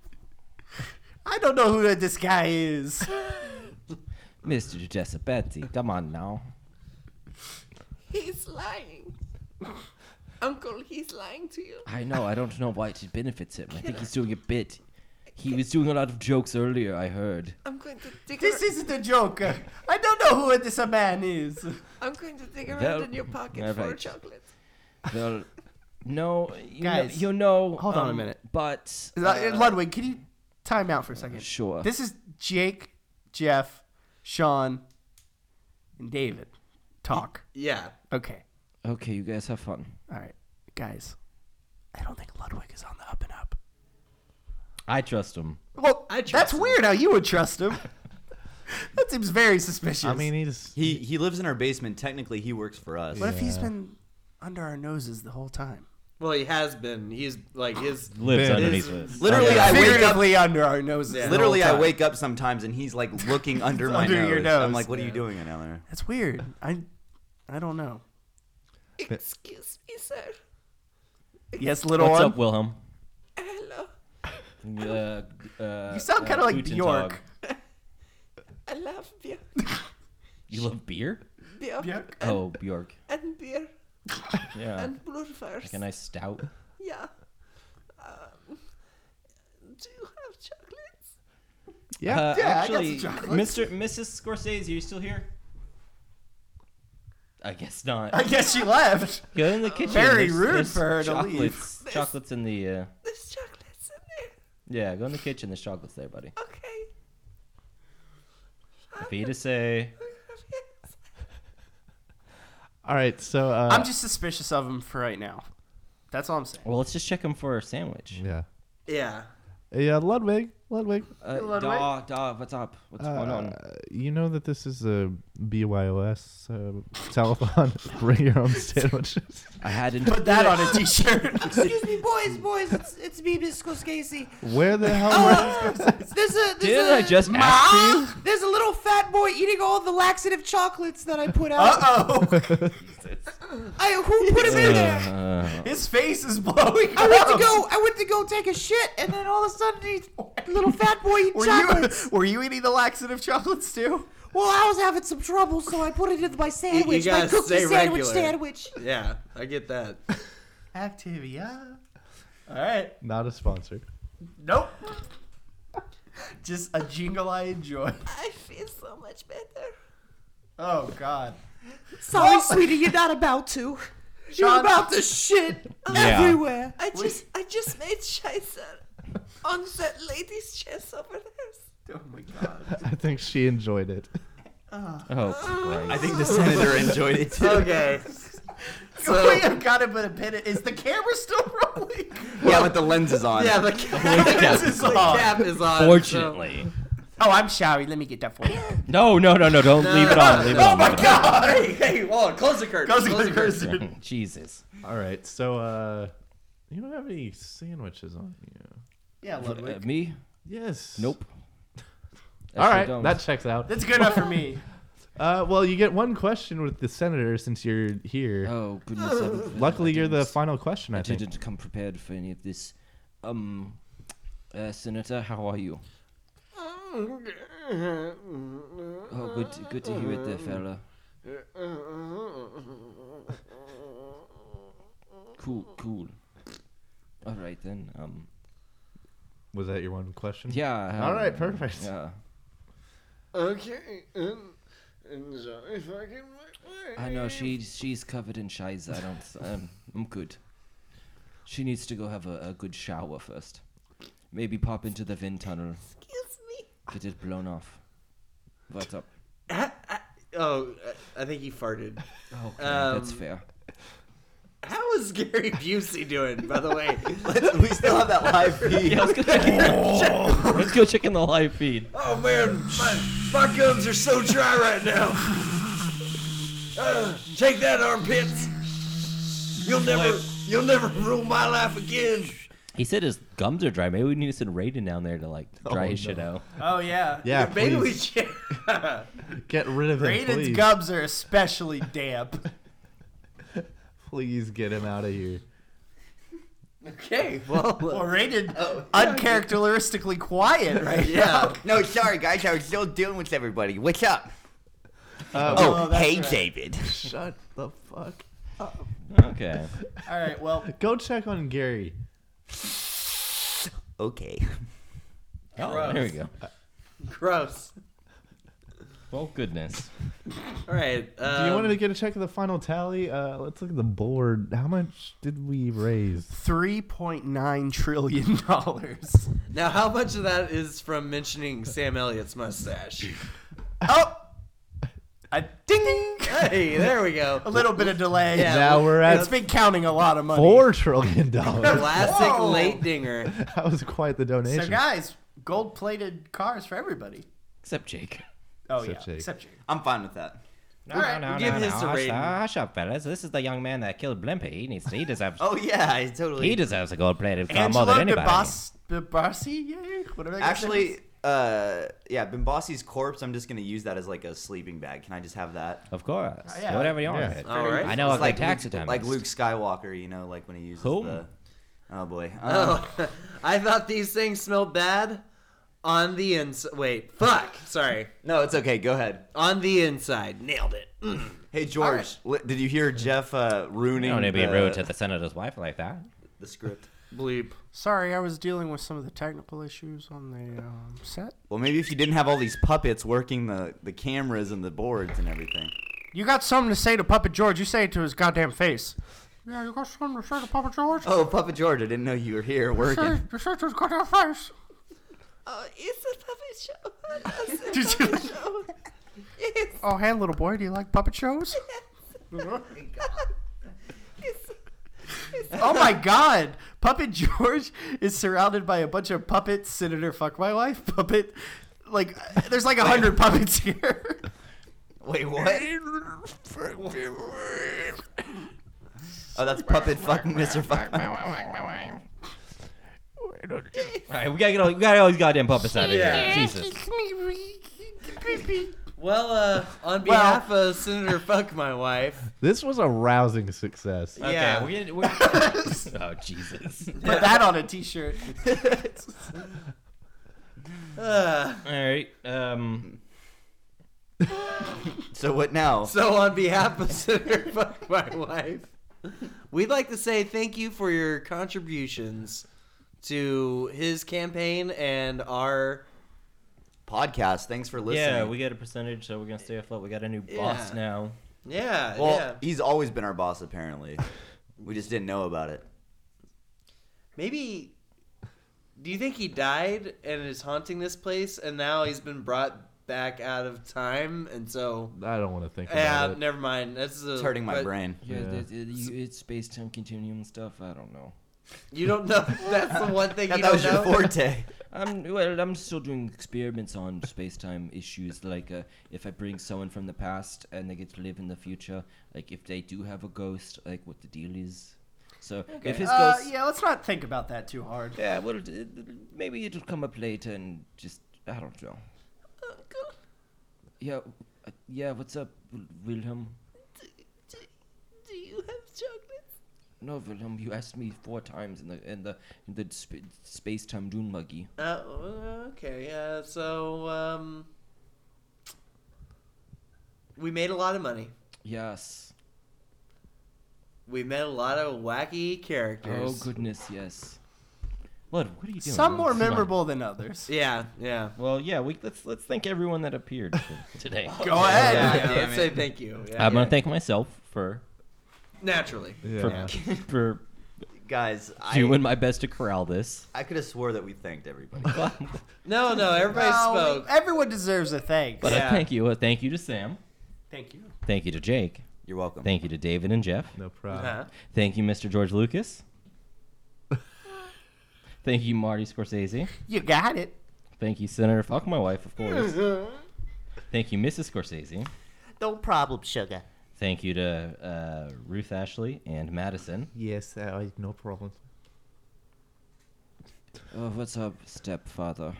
I don't know who this guy is. Mr. Jespetti, come on now. He's lying. Uncle, he's lying to you. I know. I don't know why it benefits him. I think he's doing a bit. He was doing a lot of jokes earlier. I heard. I'm going to dig. This isn't a joke. I don't know who this man is. I'm going to dig around Well, in your pocket all right. chocolate. Well, no, you Guys, know, you know. hold on a um, minute. But Uh, Ludwig, can you time out for a second? sure. This is Jake, Jeff, Sean, and David. Talk. Yeah. Okay. okay, you guys have fun. All right. Guys, I don't think Ludwig is on the up and up. I trust him. Well, I trust that's him. weird how you would trust him. that seems very suspicious. I mean, he's He he lives in our basement. Technically, he works for us. what if he's Yeah. been under our noses the whole time? Well, he has been. He's like ah, his. Lives Ben. underneath His- us. Literally, Yeah. I wake up. Figuratively under our noses. Yeah. the Literally, whole I time. wake up sometimes and he's like looking under my Under nose. your I'm nose. like, "What are you Yeah. doing in there?" That's weird. I, I don't know. Excuse me, sir. Yes, little What's one. up, Wilhelm? Hello. Uh, uh, You sound uh, kind of like Guten Bjork. I love beer. You love beer? Beer. Bjork. Oh, Bjork. And beer. Yeah. And Blutwurst. Like a nice stout. Yeah. Um, do you have chocolates? Yeah. Uh, Yeah, I got some actually, chocolates. Mr. Mrs. Scorsese, are you still here? I guess not. I guess she left. Go in the kitchen. Very There's- rude there's for her to chocolates, Chocolates in the. Uh, There's chocolates in there. Yeah, go in the kitchen. There's chocolates there, buddy. Okay. For you to say. All right. So. Uh, I'm just suspicious of him for right now. That's all I'm saying. Well, let's just check him for a sandwich. Yeah. Yeah. Yeah, Ludwig. Ludwig. Uh, Ludwig? Daw, Daw, what's up? What's going on? Uh, you know that this is a BYOS uh, telethon. Bring your own sandwiches. I hadn't. Put that on a t-shirt. Excuse me, boys, boys. It's, it's me, Miss Scorsese. Where the hell? Oh, there's a there's Didn't a, I just ask you? There's a little fat boy eating all the laxative chocolates that I put out. Uh-oh. I who put him in there? Uh, His face is blowing I went to up. go. I went to go take a shit, and then all of a sudden, he's little fat boy eating Were chocolates. you, were you eating the laxative chocolates too? Well, I was having some trouble, so I put it in my sandwich, my gotta cookie stay sandwich regular. sandwich. Yeah, I get that. Activia. All right. Not a sponsor. Nope. Just a jingle I enjoy. I feel so much better. Oh God. Sorry, oh. sweetie, you're not about to. You're Sean- about to shit Yeah. everywhere. I just, I just made Scheiße on that lady's chest over there. Oh my God. I think she enjoyed it. Uh-huh. oh, uh-huh. Christ. I think the senator enjoyed it too. Okay. So, we have got to put a pin. in- Is the camera still rolling? Yeah, with the lenses on. Yeah, the cap, This is the on. cap is on. so- Fortunately. Oh, I'm sorry. Let me get that for you. No, no, no, no. Don't leave it on. Leave it Oh on. my leave it on. God. Hey, hey, hold on. Close the curtain. Close the Close the curtain. curtain. Jesus. All right. So, uh, you don't have any sandwiches on you. Yeah, Uh, Ludwig. me? Yes. Nope. All Actually, right. don't. That checks out. That's good enough for me. Uh, well, you get one question with the senator since you're here. Oh goodness. I- Luckily, I you're the didn't- final question. I, I think. didn't come prepared for any of this. Um, uh, Senator, how are you? Oh, good, good to hear it, there, fella. Cool, cool. All right then. Um, Was that your one question? yeah. All um, right, perfect. Yeah. Okay. And, and so if I can make I know she's she's covered in shies. I don't. Um, I'm good. She needs to go have a, a good shower first. Maybe pop into the wind tunnel. Excuse it blown off. What's up? Oh, I think he farted. Oh, that's Um, fair. How is Gary Busey doing, by the way? we still have that live feed. Yeah, let's go check. In, let's go check in the live feed. Oh man, my, my gums are so dry right now. Uh, take that, armpits. You'll never, you'll never rule my life again. He said his gums are dry. Maybe we need to send Raiden down there to like dry his shit out. Oh yeah. Yeah, Maybe we please should. get rid of him. Raiden's please. gums are especially damp. Please get him out of here. okay, well, Well, Raiden, uncharacteristically quiet right yeah. No, sorry guys, I was still dealing with everybody. What's up? Uh, Oh, that's hey right. David. shut the fuck. Up. Okay. All right. Well, Go check on Gary. Okay. Oh, there we go. Gross. Well, goodness. All right. Do you um, want to get a check of the final tally? Uh, let's look at the board. How much did we raise? three point nine trillion dollars. Now, how much of that is from mentioning Sam Elliott's mustache? Oh, a ding! Hey, there we go. A little bit of delay. Yeah, now we're at It's been counting a lot of money. four trillion dollars. Classic Whoa. late dinger. that was quite the donation. So guys, gold-plated cars for everybody. Except Jake. Oh Except yeah, Jake. except Jake. I'm fine with that. No, All right, no, we'll give no, his no. to Hush, Raiden. hush up, fellas. This is the young man that killed Blimpy. He needs. He deserves. Oh yeah, I totally. he deserves a gold-plated car more Angelo than anybody. DeBas- DeBassi, yeah, whatever. that guy's name Actually, is. Uh, yeah, Bimbossi's corpse. I'm just gonna use that as like a sleeping bag. Can I just have that? Of course. yeah. Whatever you want. Yeah. All right. I know It's a like good taxidermist. Luke, like Luke Skywalker, you know, like when he uses Who? the. Oh boy. Um, Oh, I thought these things smelled bad on the inside. Wait, fuck. Sorry. No, it's okay. Go ahead. On the inside. Nailed it. Mm. Hey George, li- did you hear Jeff uh, You ruining don't need to be the, rude to the senator's wife like that. the script? Bleep. Sorry, I was dealing with some of the technical issues on the um, set. Well, maybe if you didn't have all these puppets working the, the cameras and the boards and everything. You got something to say to Puppet George? You say it to his goddamn face. Yeah, you got something to say to Puppet George? Oh, Puppet George, I didn't know you were here working. you say it to his goddamn face. Oh, it's a puppet show. Did you- Oh, hey, little boy, do you like puppet shows? oh Oh my god! Puppet George is surrounded by a bunch of puppets. Senator Fuck My Wife puppet. Like, there's like a hundred puppets here. Wait, what? oh, that's Puppet Fuck Mr. Fuck. All right, we gotta get all, we gotta all these goddamn puppets out of Yeah. here. Jesus. Well, uh, on behalf of Senator Fuck My Wife, This was a rousing success. Okay, Yeah. we're gonna, we're, oh Jesus. Put that on a t-shirt. uh, All right. Um. So what now? so on behalf of Senator Fuck My Wife, we'd like to say thank you for your contributions to his campaign and our. Podcast. Thanks for listening. Yeah, we get a percentage, so we're gonna stay afloat. We got a new boss Yeah. now. Yeah, Well, yeah. he's always been our boss, apparently. we just didn't know about it. Maybe. Do you think he died and is haunting this place, and now he's been brought back out of time, and so I don't want to think yeah, about it. never mind. That's a, It's hurting my but brain. Yeah, Yeah. It's, it, you, it's space time continuum stuff. I don't know. You don't know. That's the one thing Thought you that don't was your know. forte. I'm well. I'm still doing experiments on space time issues. Like, uh, if I bring someone from the past and they get to live in the future, like if they do have a ghost, like what the deal is. So if his Uh, ghost, yeah, let's not think about that too hard. yeah, well, it, maybe it'll come up later and just I don't know. Uncle, Yeah, uh, yeah. What's up, Wilhelm? do, do, do you have chocolates? No, Wilhelm. You asked me four times in the in the in the sp- space time dune buggy. Uh, okay. Uh, so um, we made a lot of money. Yes. We met a lot of wacky characters. Oh goodness, yes. What? What are you doing? Some more Come on. memorable than others. Yeah, yeah. Well, yeah. We let's let's thank everyone that appeared today. Go ahead. Yeah, God yeah, damn let's say thank you. Yeah, I'm yeah. gonna thank myself for naturally. Yeah. for for Guys, I, doing my best to corral this. I could have swore that we thanked everybody. No, no, everybody No, spoke. Everyone deserves a thanks. But Yeah. a thank you, a thank you to Sam. Thank you. Thank you to Jake. You're welcome. Thank you to David and Jeff. No problem. Uh-huh. Thank you, Mr. George Lucas. thank you, Marty Scorsese. You got it. Thank you, Senator. Fuck my wife, of course. thank you, Mrs. Scorsese. No problem, sugar. Thank you to uh, Ruth Ashley and Madison. Yes, uh, no problem. Oh, what's up, stepfather?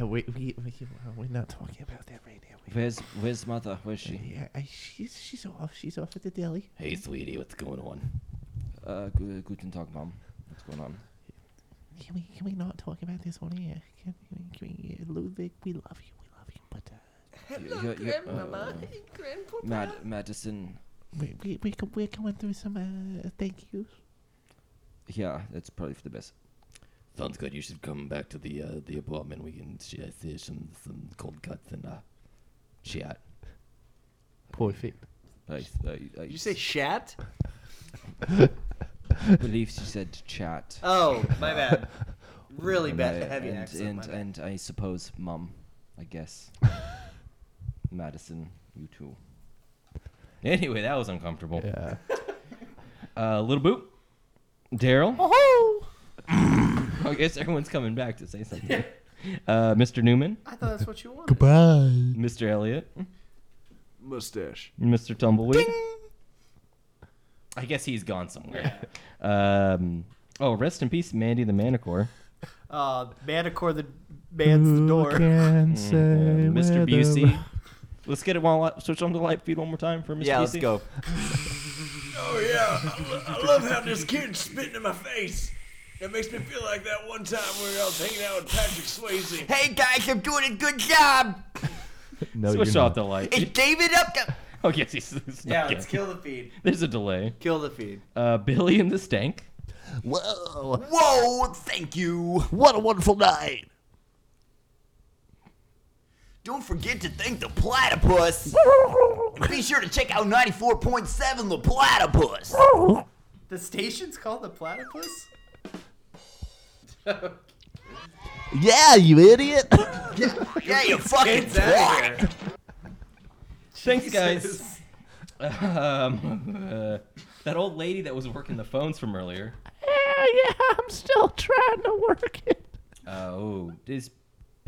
Uh, we, we, we, we're not talking about that right now. We, Where's Where's mother? Where's she? yeah, I, she's, she's off. She's off at the deli. Hey, sweetie, what's going on? Uh, gu- guten Tag, mom. What's going on? Can we, can we not talk about this on air? Can, can we, can we, uh, Ludwig, we love you. We love you. But uh, Hello, yeah, yeah, Grandmama uh, and Grandpapa. Mad Madison. we, we, we, go- we're going through some uh, thank yous. Yeah, that's probably for the best. Sounds good. You should come back to the uh, the apartment. We can share some some cold cuts and uh, chat. Perfect. I, I, I Did you say shat? believe she said chat. Oh, my bad. Really And bad, I- heavy and, accent. And my bad. and I suppose mum, I guess. Madison, you too. Anyway, that was uncomfortable. Yeah. Uh, little boot, Daryl. Oh, I guess everyone's coming back to say something. Uh, Mr. Newman, I thought that's what you wanted. Goodbye. Mr. Elliott, mustache. Mr. Tumbleweed. I guess he's gone somewhere. Um, oh, rest in peace, Mandy the Manicore. Uh, Manicore the man's the door. can Mm, say yeah, Mr. where the Busey. Let's get it while I switch on the light feed one more time for Mr. Yeah, Busey. let's go. Oh yeah, I, lo- I love how this kid's spitting in my face. It makes me feel like that one time when I was hanging out with Patrick Swayze. Hey guys, I'm doing a good job. No, Switch you're off not. the light. It's David up to. Oh, yes, he's, he's Yeah, let's kidding. kill the feed. There's a delay. Kill the feed. Uh, Billy and the Stank. Whoa! Whoa, thank you. What a wonderful night! Don't forget to thank the platypus. and be sure to check out 94.7 The Platypus. The station's called the Platypus? Yeah, you idiot! Yeah, you fucking Get twat. Thanks, guys. Um, uh, that old lady that was working the phones from earlier. yeah, yeah, I'm still trying to work it. Uh, oh, is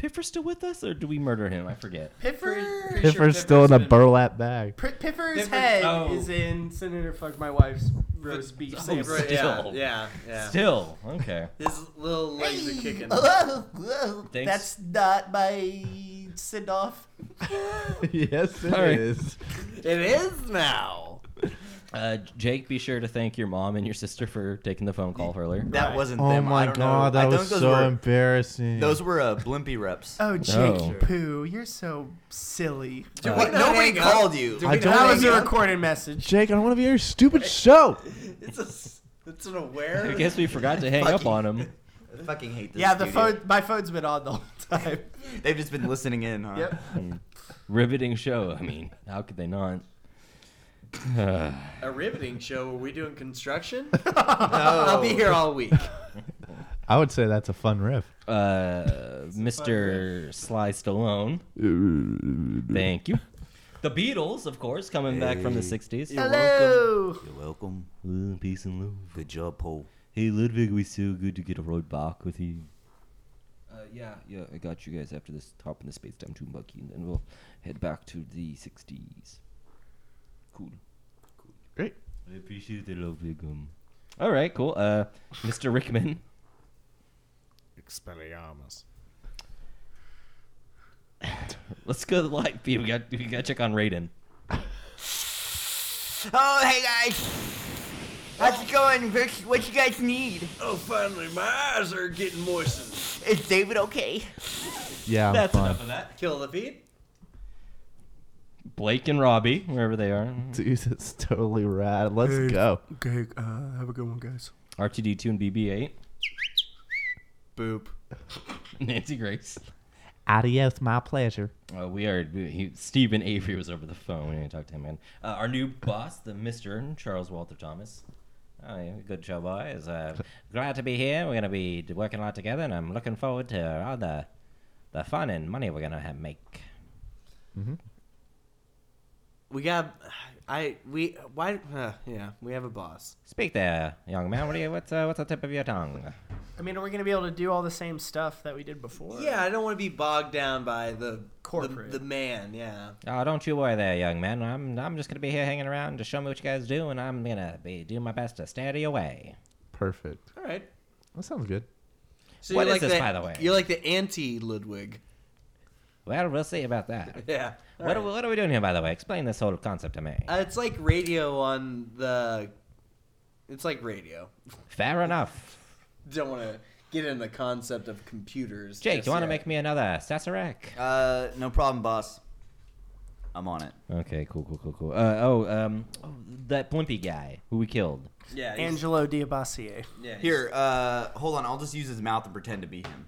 Piffer still with us, or do we murder him? I forget. Piffer. Pretty sure Piffer's still in a been- burlap bag. P- Piffer's Piffer- head oh. is in Senator Fuck My Wife's roast beef Oh, sandwich. Right, yeah, Still. yeah, yeah. Still, okay. His little legs are kicking. Whoa, whoa, Thanks. That's not my send off. yes, it All right. is. It is now. Uh, Jake, be sure to thank your mom and your sister for taking the phone call earlier. That Right. wasn't Oh them. I my don't god, know. I that think was those so were, embarrassing. Those were uh, Blimpy reps. Oh, Jake Oh. Poo, you're so silly. Do Uh, we What? not Nobody hang up? called you. Do I we don't That wanna was hang a up? recorded message. Jake, I don't want to be your stupid show. It's a. It's an aware. I guess we forgot to hang up on him. I fucking hate this. Yeah, the studio. phone. My phone's been on the whole time. They've just been listening in, huh? Yep. Riveting show. I mean, how could they not? A riveting show. Are we doing construction? I'll be here all week. I would say that's a fun riff. uh, Mr. Sly Stallone. Thank you. The Beatles, of course, coming back from the Hey. 60s. Hello. You're welcome. Uh, peace and love. Good job, Paul. Hey, Ludwig, we so good to get a ride back with you. Uh, yeah, yeah, I got you guys after this top in the space time tomb bucky, and then we'll head back to the 60s. Cool. Great. I appreciate the Ludwig. Um. All right, cool. Uh, Mr. Rickman. Expelliarmus. Let's go to the light feed. We got we got to check on Raiden. Oh, hey guys. How's it going? What, what you guys need? Oh, finally, my eyes are getting moistened. Is David okay? Yeah, I'm That's fine. enough of that. Kill the feed. Blake and Robbie, wherever they are. Dude, that's totally rad. Let's Hey. go. Okay, uh, have a good one, guys. R2D2 and BB8. Boop. Nancy Grace. Adios, my pleasure. Uh, we are. We, he, Steven Avery was over the phone. We didn't talk to him again. Uh, our new boss, the Mister Charles Walter Thomas. Oh, yeah, good show, boys. Uh, glad to be here. We're gonna be working a lot together, and I'm looking forward to all the the fun and money we're gonna have make. We got. I we why uh, yeah we have a boss. Speak there, young man. What do you? What's uh, what's the tip of your tongue? I mean, are we gonna be able to do all the same stuff that we did before? Yeah, I don't want to be bogged down by the Corporate. the, the man. Yeah. Oh, don't you worry there, young man. I'm I'm just gonna be here hanging around to show me what you guys do, and I'm gonna be doing my best to stay out of your way. Perfect. All right. That sounds good. So What like this, by the way? You're like the anti Ludwig. Well, we'll see about that. Yeah. All What, are right. we, what are we doing here, by the way? Explain this whole concept to me. Uh, it's like radio on the. It's like radio. Fair enough. Don't want to get in the concept of computers. Jake, do you want to make me another Sazerac? Uh, no problem, boss. I'm on it. Okay, cool, cool, cool, cool. Uh, oh, um, oh, that Blimpy guy who we killed. Yeah. Angelo Diabassier. Yeah. Here, uh, hold on. I'll just use his mouth and pretend to be him.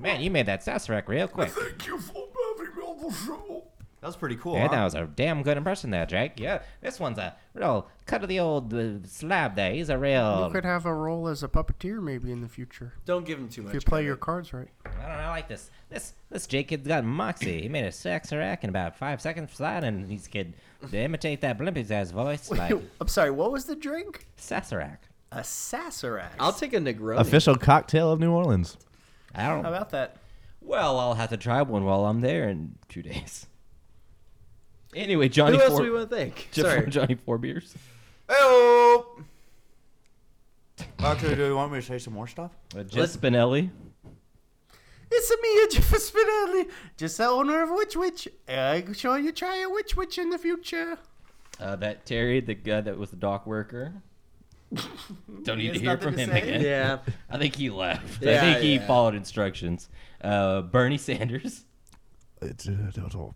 Man, you made that Sazerac real quick. Thank you for having me on the show. That was pretty cool. Yeah, huh? that was a damn good impression there, Jake. Yeah, this one's a real cut of the old uh, slab there. He's a real. You could have a role as a puppeteer maybe in the future Don't give him too much. if you play credit. your cards right. I don't know, I like this. This this Jake kid's got moxie. He made a Sazerac in about five seconds flat, and he's could imitate that Blimpy guy's voice like I'm sorry. What was the drink? Sazerac. A Sazerac. I'll take a Negroni. Official cocktail of New Orleans. I don't. How about that? Well, I'll have to try one while I'm there in two days. Anyway, Johnny Who else Four, do we want to thank? Jeff- Sorry. Johnny Four Beers. Hey-o! Actually, do you want me to say some more stuff? Uh, Jeff Spinelli. It's a me, Jeff Spinelli, just the owner of Which Wich. I'm sure you try a Which Wich in the future. Uh, that Terry, the guy that was the dock worker. Don't need to hear from to him say? again. Yeah. I think he left. I Yeah, think he yeah. followed instructions. Uh, Bernie Sanders. It's, uh, that's all.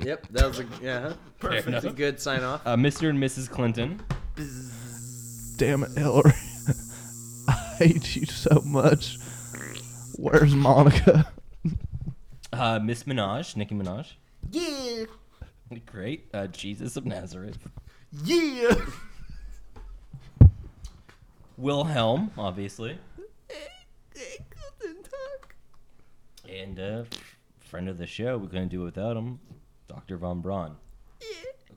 Yep. That was a yeah. Perfect. enough. That's a good sign off. Uh, Mr. and Mrs. Clinton. Damn it, Hillary. I hate you so much. Where's Monica? Uh, Miss Minaj, Nicki Minaj. Yeah. Great. Uh, Jesus of Nazareth. Yeah. Wilhelm, obviously. And uh, friend of the show, we couldn't do it without him, Dr. Von Braun.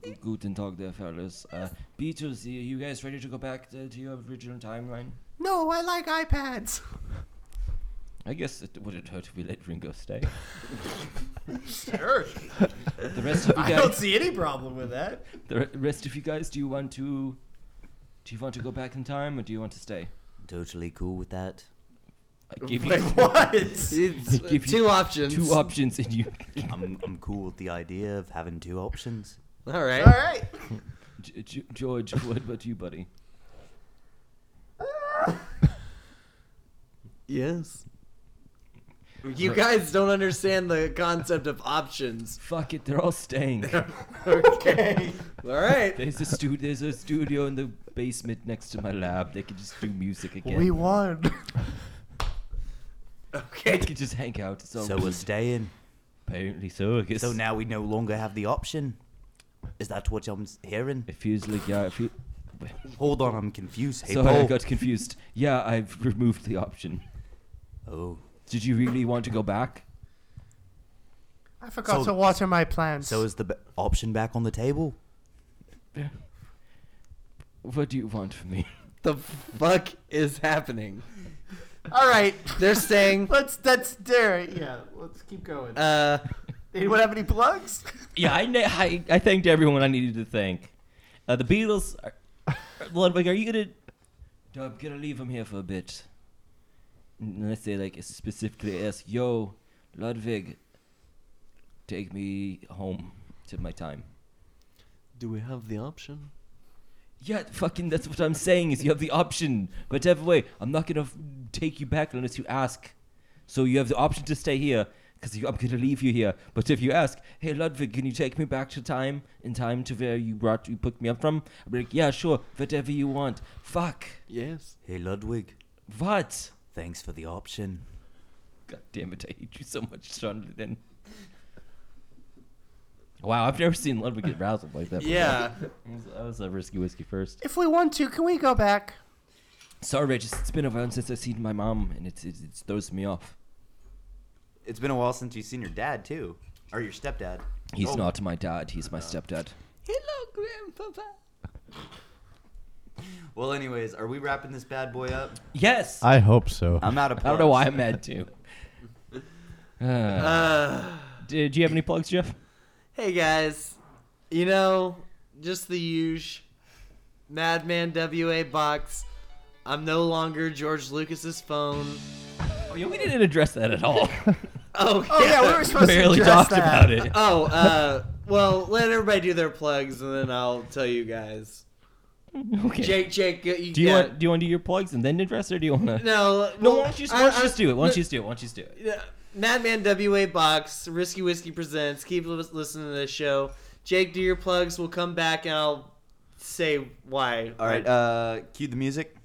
G- Guten Tag there, fellas. Uh, Beatles, you you guys ready to go back to, to your original timeline? No, I like iPads. I guess it wouldn't hurt if we let Ringo stay. Sure. The rest of you guys, I don't see any problem with that. the re- rest of you guys, do you want to, do you want to go back in time or do you want to stay? Totally cool with that. I give you Like what? It's give you two options. two options and you. I'm, I'm cool with the idea of having two options. All right. All right. G- G- George, what about you, buddy? Yes. You guys don't understand the concept of options. Fuck it, they're all staying. Okay. All right. There's a stu- There's a studio in the basement next to my lab. They could just do music again. we won. They Okay. could just hang out. It's all So we're staying. apparently so. I guess. So now we no longer have the option. Is that what I'm s- hearing? it feels like yeah. It feel- Hold on, I'm confused. Hey, Sorry, I Paul. got confused. Yeah, I've removed the option. Oh, Did you really want to go back? I forgot So- to water my plants. so is the b- option back on the table? What do you want from me? The fuck is happening? All right. They're saying, Let's that's there. Yeah. Let's keep going. uh, Anyone have any plugs? yeah, I, na- I I thanked everyone I needed to thank. Uh, the Beatles. Are, Ludwig, are you gonna? No, I'm gonna leave them here for a bit. Unless they like specifically ask, "Yo, Ludwig, take me home to my time." do we have the option? Yeah, fucking. That's what I'm saying. Is you have the option, whichever way. I'm not gonna f- take you back unless you ask. So you have the option to stay here because I'm gonna leave you here. But if you ask, hey Ludwig, can you take me back to time in time to where you brought you picked me up from? I'm like, yeah, sure, whatever you want. Fuck. Yes. Hey, Ludwig. What? Thanks for the option. God damn it! I hate you so much, Jonathan. Wow, I've never seen Ludwig get razzled like that. before. Yeah. That was, that was a risky whiskey first. If we want to, can we go back? Sorry, just it's been a while since I've seen my mom, and it's it's, it's throws me off. It's been a while since you've seen your dad, too. Or your stepdad. He's Oh. not my dad. He's my stepdad. Hello, Grandpapa. Well, anyways, are we wrapping this bad boy up? Yes. I hope so. I'm out of I don't know why. I'm mad too. Uh, Uh, did you have any plugs, Jeff? hey guys, you know, just the usual. Madman WA box. I'm no longer George Lucas's phone. Oh, yeah, we didn't address that at all. Oh, Oh yeah, we were supposed Barely to address talked that. about it. Oh, uh, well, let everybody do their plugs, and then I'll tell you guys. Okay. Jake, Jake, uh, you, do you yeah. want do you want to do your plugs and then address it, or do you want to? No, No, well, why don't you I- why don't you I- just do it? Why don't no- you just do it? Why don't you just do it? Yeah, Madman WA box, Risky Whiskey presents. Keep lis- listening to this show. Jake, do your plugs. We'll come back and I'll say why. All right, uh, cue the music.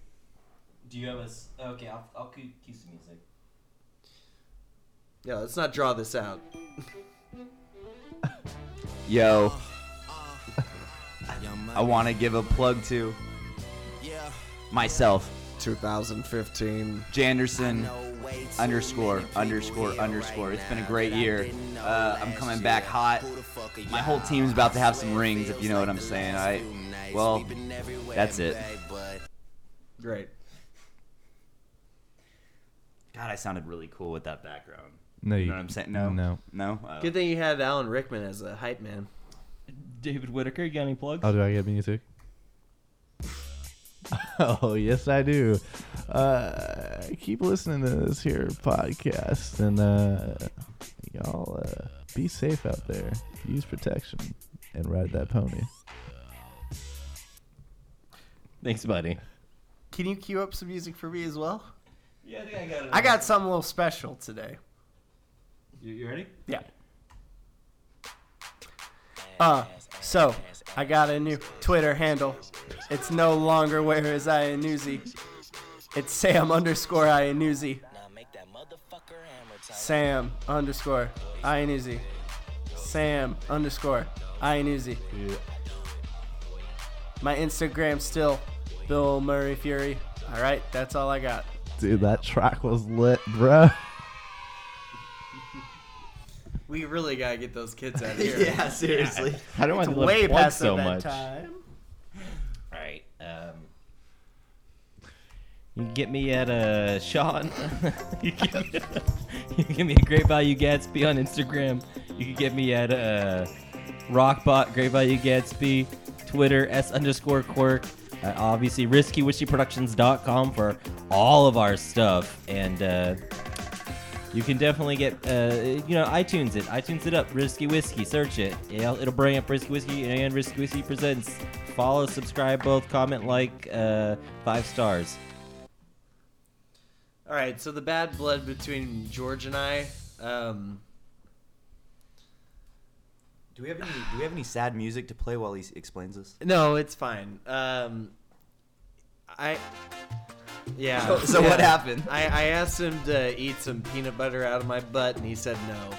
Do you have a? s- Okay, I'll I'll cue cue some music. yeah, let's not draw this out. Yo. I want to give a plug to myself, 2015. Janderson underscore underscore underscore. It's been a great year. Uh, I'm coming back hot. My whole team's about to have some rings, if you know what I'm saying. I, well, that's it. Great. God, I sounded really cool with that background. no, You know what I'm saying? No, No. no. Oh. Good thing you had Alan Rickman as a hype man. David Whitaker, you got any plugs? Oh, do I get music? oh, yes, I do. Uh, keep listening to this here podcast, and uh, y'all uh, be safe out there. Use protection and ride that pony. Thanks, buddy. Can you cue up some music for me as well? Yeah, I think I got it. I got something a little special today. You, you ready? Yeah. Uh, so I got a new Twitter handle. It's no longer where is I a newsie. It's Sam underscore Iannuzzi. Sam underscore Iannuzzi. Sam underscore Iannuzzi. My Instagram still Bill Murray Fury. All right, that's all I got. Dude, that track was lit, bro. We really gotta get those kids out of here. yeah, seriously. I do I It's love way plug past so that much? time. Right. Um, you can get me at uh, Sean. you, can, you can get me at Great Value Gatsby on Instagram. You can get me at uh, Rockbot Great Value Gatsby, Twitter S underscore Quirk. Uh, obviously, RiskyWhiskeyProductions.com for all of our stuff, and uh, you can definitely get uh, you know iTunes it, iTunes it up, Risky Whiskey. Search it. It'll, it'll bring up Risky Whiskey and Risky Whiskey presents. Follow, subscribe, both comment, like, uh, five stars. All right, so the bad blood between George and I. Um, Do we have any? Do we have any sad music to play while he explains this? no, it's fine. Um, I. Yeah. So- so what happened? I, I asked him to eat some peanut butter out of my butt, and he said no.